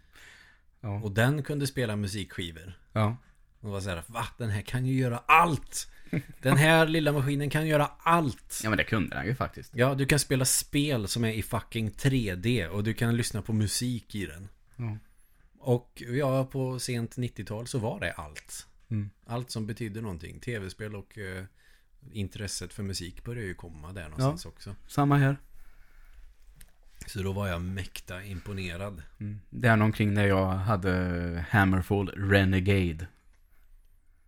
Speaker 1: Ja.
Speaker 2: Och den kunde spela musikskivor.
Speaker 1: Ja.
Speaker 2: Och var såhär, va? Den här kan ju göra allt! Den här lilla maskinen kan göra allt!
Speaker 1: ja, men det kunde han ju faktiskt.
Speaker 2: Ja, du kan spela spel som är i fucking 3D och du kan lyssna på musik i den.
Speaker 1: Ja.
Speaker 2: Och ja, på sent 90-tal så var det allt.
Speaker 1: Mm.
Speaker 2: Allt som betydde någonting. Tv-spel och eh, intresset för musik började ju komma där någonstans också.
Speaker 1: Samma här.
Speaker 2: Så då var jag mäkta imponerad.
Speaker 1: Mm. Det är någonting när jag hade Hammerfall Renegade.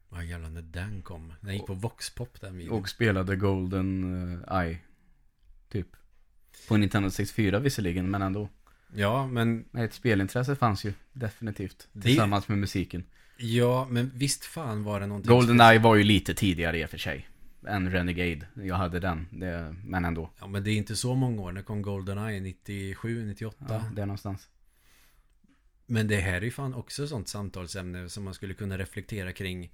Speaker 2: Vad jävlar när den kom. Den gick på Voxpop den videon.
Speaker 1: Och spelade Golden eh, Eye. Typ. På Nintendo 64 visserligen, men ändå.
Speaker 2: Ja, men
Speaker 1: Men ett spelintresse fanns ju definitivt.
Speaker 2: Det-
Speaker 1: Tillsammans med musiken.
Speaker 2: Ja, men visst fan var det någonting
Speaker 1: Golden Eye var ju lite tidigare i och för sig. Än Renegade. Jag hade den. Det, men ändå.
Speaker 2: Ja, men det är inte så många år. När kom Goldeneye? 97, 98?
Speaker 1: Ja, där någonstans.
Speaker 2: Men det här är ju fan också sånt samtalsämne som man skulle kunna reflektera kring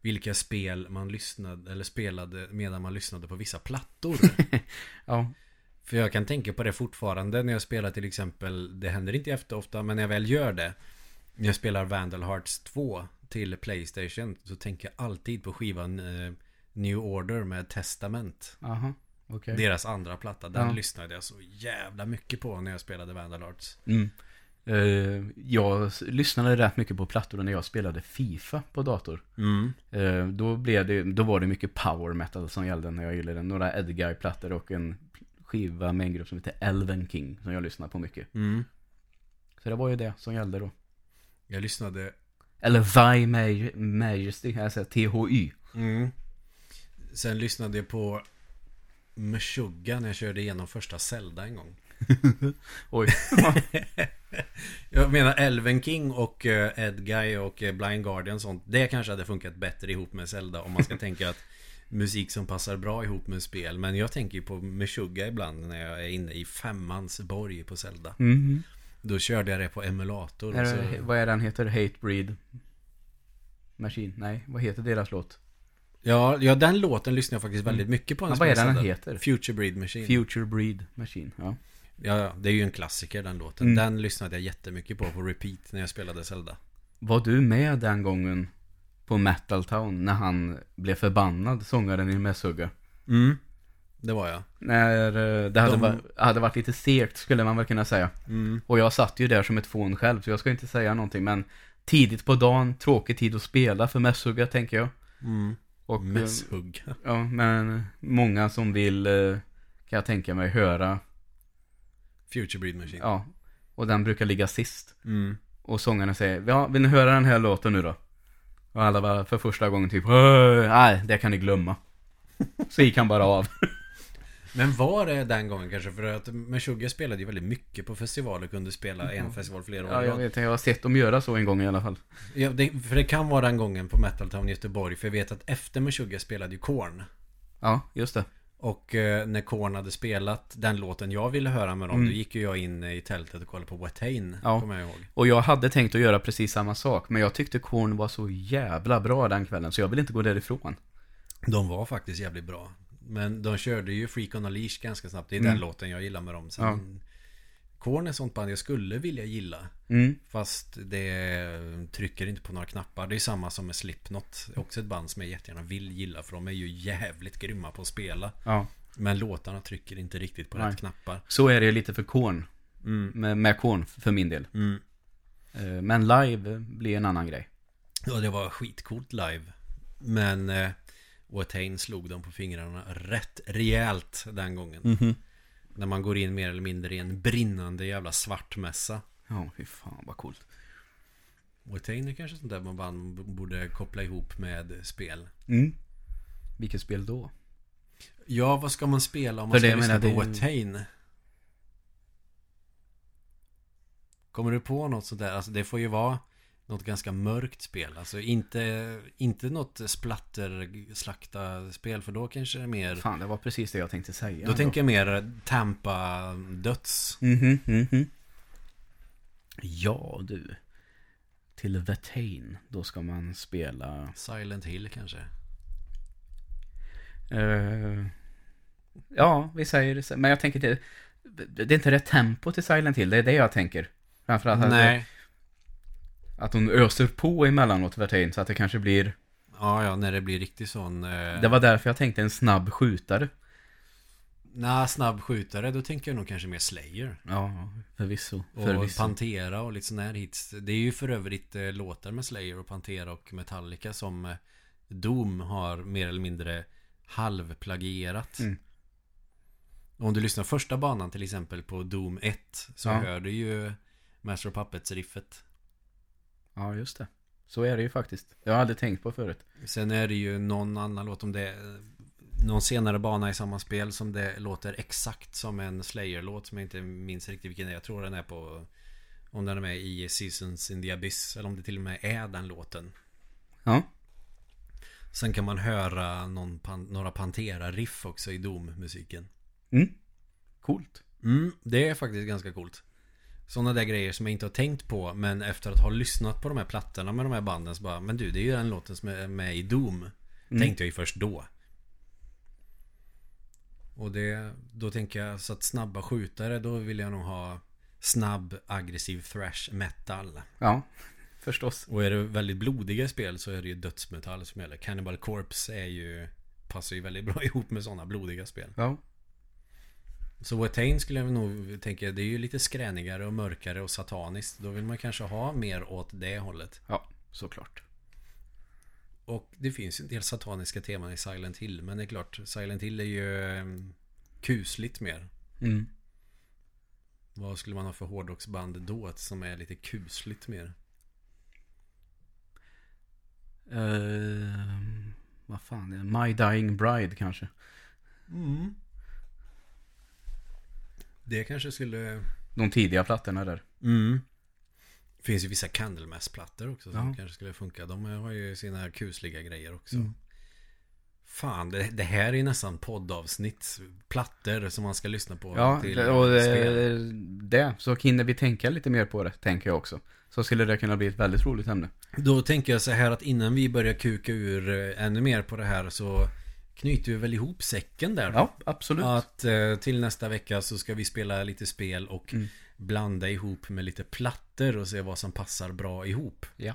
Speaker 2: vilka spel man lyssnade eller spelade medan man lyssnade på vissa plattor.
Speaker 1: Ja.
Speaker 2: För jag kan tänka på det fortfarande när jag spelar till exempel, det händer inte ofta, men när jag väl gör det. När jag spelar Vandal Hearts 2 till Playstation så tänker jag alltid på skivan eh, New Order med Testament.
Speaker 1: Aha. Okej.
Speaker 2: Deras andra platta, den
Speaker 1: Ja.
Speaker 2: lyssnade jag så jävla mycket på när jag spelade Vandal Hearts.
Speaker 1: Mm. Eh, jag lyssnade rätt mycket på plattor när jag spelade FIFA på dator.
Speaker 2: Mm.
Speaker 1: Eh, då, blev det, då var det mycket power metal som gällde när jag gillade några Edguy-plattor och en skiva med en grupp som heter Elven King som jag lyssnade på mycket.
Speaker 2: Mm.
Speaker 1: Så det var ju det som gällde då.
Speaker 2: Jag lyssnade
Speaker 1: Eller Thy Maj- Majesty, alltså THY.
Speaker 2: Mm. Sen lyssnade jag på Meshuggah när jag körde igenom första Zelda en gång.
Speaker 1: Oj.
Speaker 2: Jag menar Elven King och uh, Edguy och eh, Blind Guardian och sånt. Det kanske hade funkat bättre ihop med Zelda om man ska tänka att musik som passar bra ihop med spel. Men jag tänker ju på Meshuggah ibland när jag är inne i femmans borg på Zelda.
Speaker 1: Mhm.
Speaker 2: Då körde jag det på emulator.
Speaker 1: Är
Speaker 2: så...
Speaker 1: det, vad är den heter? Hatebreed Machine? Nej, vad heter deras låt?
Speaker 2: Ja, ja, den låten lyssnar jag faktiskt väldigt mycket på.
Speaker 1: Ja, vad är den heter?
Speaker 2: Future Breed Machine.
Speaker 1: Future Breed Machine, ja.
Speaker 2: Ja, det är ju en klassiker den låten.
Speaker 1: Mm.
Speaker 2: Den lyssnade jag jättemycket på på repeat när jag spelade Zelda.
Speaker 1: Var du med den gången på Metal Town när han blev förbannad, sångaren i Messhugga?
Speaker 2: Mm. Det var jag.
Speaker 1: När eh, det hade,
Speaker 2: De-
Speaker 1: va- hade varit lite segt skulle man väl kunna säga.
Speaker 2: Mm.
Speaker 1: Och jag satt ju där som ett fån själv, så jag ska inte säga någonting. Men tidigt på dagen, tråkig tid att spela för Messhugga tänker jag.
Speaker 2: Mm.
Speaker 1: Och, eh,
Speaker 2: Mässhugg.
Speaker 1: Ja, men många som vill, eh, kan jag tänka mig, höra.
Speaker 2: Future Breed Machine.
Speaker 1: Ja, och den brukar ligga sist.
Speaker 2: Mm.
Speaker 1: Och sångarna säger, ja, vill ni höra den här låten nu då? Och alla var för första gången typ, "Åh, nej, det kan ni glömma. Så gick han bara av.
Speaker 2: Men var det den gången kanske? För att Meshuggah spelade ju väldigt mycket på festivaler. Kunde spela en festival flera år
Speaker 1: Ja, jag vet, jag har sett dem göra så en gång i alla fall.
Speaker 2: Ja, det, för det kan vara den gången på Metal Town i Göteborg. För jag vet att efter Meshuggah spelade ju Korn.
Speaker 1: Ja, just det.
Speaker 2: Och eh, när Korn hade spelat den låten jag ville höra med dem.
Speaker 1: Mm.
Speaker 2: Då gick ju jag in i tältet och kollade på Watain.
Speaker 1: Ja.
Speaker 2: Kommer jag ihåg.
Speaker 1: Och jag hade tänkt att göra precis samma sak, men jag tyckte Korn var så jävla bra den kvällen, så jag vill inte gå därifrån.
Speaker 2: De var faktiskt jävligt bra. Men de körde ju Freak on a Leash ganska snabbt. Det är
Speaker 1: Mm.
Speaker 2: den låten jag gillar med dem. Sen, Korn är sånt band jag skulle vilja gilla.
Speaker 1: Mm.
Speaker 2: Fast det trycker inte på några knappar. Det är samma som med Slipknot. Också ett band som jag jättegärna vill gilla. För de är ju jävligt grymma på att spela.
Speaker 1: Ja.
Speaker 2: Men låtarna trycker inte riktigt på
Speaker 1: Nej.
Speaker 2: rätt knappar.
Speaker 1: Så är det lite för Korn,
Speaker 2: Mm.
Speaker 1: med, med Korn för min del.
Speaker 2: Mm.
Speaker 1: Eh, Men live blir en annan grej.
Speaker 2: Ja, det var skitcoolt live. Men eh, Watain slog dem på fingrarna rätt rejält den gången.
Speaker 1: Mhm.
Speaker 2: När man går in mer eller mindre i en brinnande jävla svartmässa.
Speaker 1: Ja, fy fan vad coolt.
Speaker 2: Watain är kanske sånt där man band borde koppla ihop med spel.
Speaker 1: Mm. Vilket spel då?
Speaker 2: Ja, vad ska man spela om man
Speaker 1: För
Speaker 2: ska
Speaker 1: det,
Speaker 2: lyssna på Watain? Kommer du på något sånt där? Alltså det får ju vara något ganska mörkt spel. Alltså inte, inte något splatter slakta spel för då kanske det är mer...
Speaker 1: Fan, det var precis det jag tänkte säga.
Speaker 2: Då tänker jag mer Tampa döds.
Speaker 1: Mhm, mhm. Ja, du. Till Vetain, då ska man spela...
Speaker 2: Silent Hill kanske.
Speaker 1: Eh, Ja, vi säger det. Men jag tänker det, det är inte rätt tempo till Silent Hill. Det är det jag tänker. Framförallt
Speaker 2: Nej.
Speaker 1: Att hon öser på emellanåt Vertain så att det kanske blir...
Speaker 2: Ja, ja, när det blir riktigt sån... Eh...
Speaker 1: Det var därför jag tänkte en snabb skjutare.
Speaker 2: Nej, snabb skjutare, då tänker jag nog kanske mer Slayer.
Speaker 1: Ja, förvisso.
Speaker 2: Och
Speaker 1: förvisso.
Speaker 2: Pantera och lite sån här hits. Det är ju för övrigt eh, låtar med Slayer och Pantera och Metallica som eh, Doom har mer eller mindre halvplagierat.
Speaker 1: Mm.
Speaker 2: Om du lyssnar första banan till exempel på Doom 1 så
Speaker 1: Ja.
Speaker 2: hör du ju Master of Puppets-riffet.
Speaker 1: Ja, just det. Så är det ju faktiskt. Jag har aldrig tänkt på förut.
Speaker 2: Sen är det ju någon annan låt om det Någon senare bana i samma spel som det låter exakt som en Slayer-låt som jag inte minns riktigt vilken det är. Jag tror den är på Om den är med i Seasons in the Abyss eller om det till och med är den låten.
Speaker 1: Ja.
Speaker 2: Sen kan man höra någon några Pantera-riff också i Doom-musiken.
Speaker 1: Mm. Coolt.
Speaker 2: Mm, det är faktiskt ganska coolt. Sådana där grejer som jag inte har tänkt på Men efter att ha lyssnat på de här plattorna med de här banden så bara Men du, det är ju den låten som är med i Doom
Speaker 1: Mm.
Speaker 2: Tänkte jag ju först då Och det Då tänker jag så att snabba skjutare Då vill jag nog ha Snabb aggressiv thrash metal
Speaker 1: Ja, förstås.
Speaker 2: Och är det väldigt blodiga spel så är det ju dödsmetall som gäller Cannibal Corpse är ju Passar ju väldigt bra ihop med sådana blodiga spel
Speaker 1: Ja.
Speaker 2: Så Watain skulle jag nog tänka Det är ju lite skränigare och mörkare och sataniskt Då vill man kanske ha mer åt det hållet
Speaker 1: Ja, såklart.
Speaker 2: Och det finns ju en del sataniska teman i Silent Hill Men det är klart Silent Hill är ju eh, Kusligt mer
Speaker 1: Mm.
Speaker 2: Vad skulle man ha för hårdrocksband då som är lite kusligt mer?
Speaker 1: Ehm, vad fan är det? My Dying Bride kanske?
Speaker 2: Mm. Det kanske skulle...
Speaker 1: De tidiga plattorna där.
Speaker 2: Mm. Finns ju vissa Candlemass-plattor också som
Speaker 1: Ja.
Speaker 2: kanske skulle funka. De har ju sina kusliga grejer också.
Speaker 1: Mm.
Speaker 2: Fan, det, det här är ju nästan poddavsnitt. Plattor som man ska lyssna på
Speaker 1: Ja,
Speaker 2: till
Speaker 1: det, och det, det. Så hinner vi tänka lite mer på det, tänker jag också. Så skulle det kunna bli ett väldigt roligt ämne.
Speaker 2: Då tänker jag så här att innan vi börjar kuka ur eh, ännu mer på det här så knyter vi väl ihop säcken där. då.
Speaker 1: Ja, absolut.
Speaker 2: Att eh, till nästa vecka så ska vi spela lite spel och
Speaker 1: Mm.
Speaker 2: blanda ihop med lite plattor och se vad som passar bra ihop.
Speaker 1: Ja.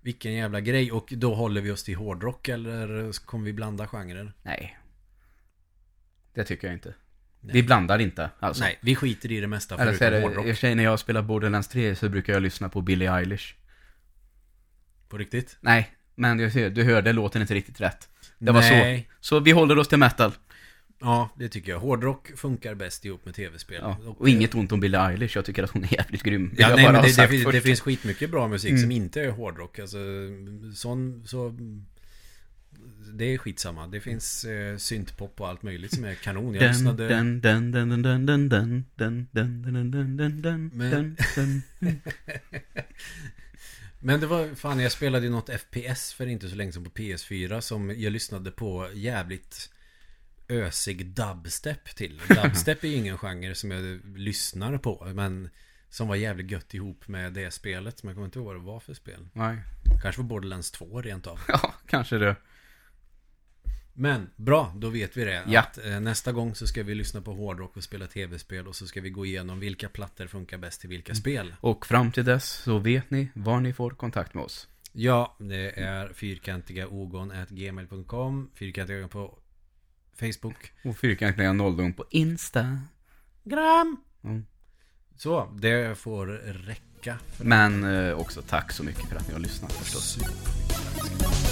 Speaker 2: Vilken jävla grej. Och då håller vi oss till hårdrock eller kommer vi blanda genrer?
Speaker 1: Nej. Det tycker jag inte.
Speaker 2: Nej.
Speaker 1: Vi blandar inte, alltså.
Speaker 2: Nej, vi skiter i det mesta förutom
Speaker 1: i
Speaker 2: hårdrock.
Speaker 1: för sig när jag spelar Borderlands 3 så brukar jag lyssna på Billie Eilish.
Speaker 2: På riktigt?
Speaker 1: Nej, men jag ser, du hörde låten inte riktigt rätt. Det var
Speaker 2: Nej.
Speaker 1: så. Så vi håller oss till metal.
Speaker 2: Ja, det tycker jag. Hårdrock funkar bäst ihop med tv-spel.
Speaker 1: Ja. Och inget ont om Billie Eilish, jag tycker att hon är jävligt grym.
Speaker 2: Ja, nej, men det, det, finns, det finns skitmycket bra musik
Speaker 1: Mm.
Speaker 2: som inte är hårdrock. Alltså, sån, så... Det är skitsamma. Det finns eh, syntpop och allt möjligt som är kanon. Jag lyssnade...
Speaker 1: den, den, den, den, den, den, den, den, den, den, den, den, den,
Speaker 2: Men-
Speaker 1: den, den.
Speaker 2: Men det var, fan jag spelade ju något FPS för inte så länge sedan på PS4 som jag lyssnade på jävligt ösig dubstep till. Dubstep är ju ingen genre som jag lyssnar på, men som var jävligt gött ihop med det spelet. Men jag kommer inte ihåg vad det var för spel.
Speaker 1: Nej.
Speaker 2: Kanske var Borderlands 2 rent av.
Speaker 1: Ja, kanske det.
Speaker 2: Men bra, då vet vi det.
Speaker 1: Ja.
Speaker 2: Att, eh, nästa gång så ska vi lyssna på hårdrock och spela tv-spel och så ska vi gå igenom vilka plattor funkar bäst till vilka spel.
Speaker 1: Och fram till dess så vet ni var ni får kontakt med oss.
Speaker 2: Ja, det är fyrkantigaogon.gmail.com Fyrkantiga på Facebook.
Speaker 1: Och fyrkantiga nollon på Insta.
Speaker 2: Gram!
Speaker 1: Mm.
Speaker 2: Så, det får räcka.
Speaker 1: Men eh, också tack så mycket för att ni har lyssat förstås.
Speaker 2: Super.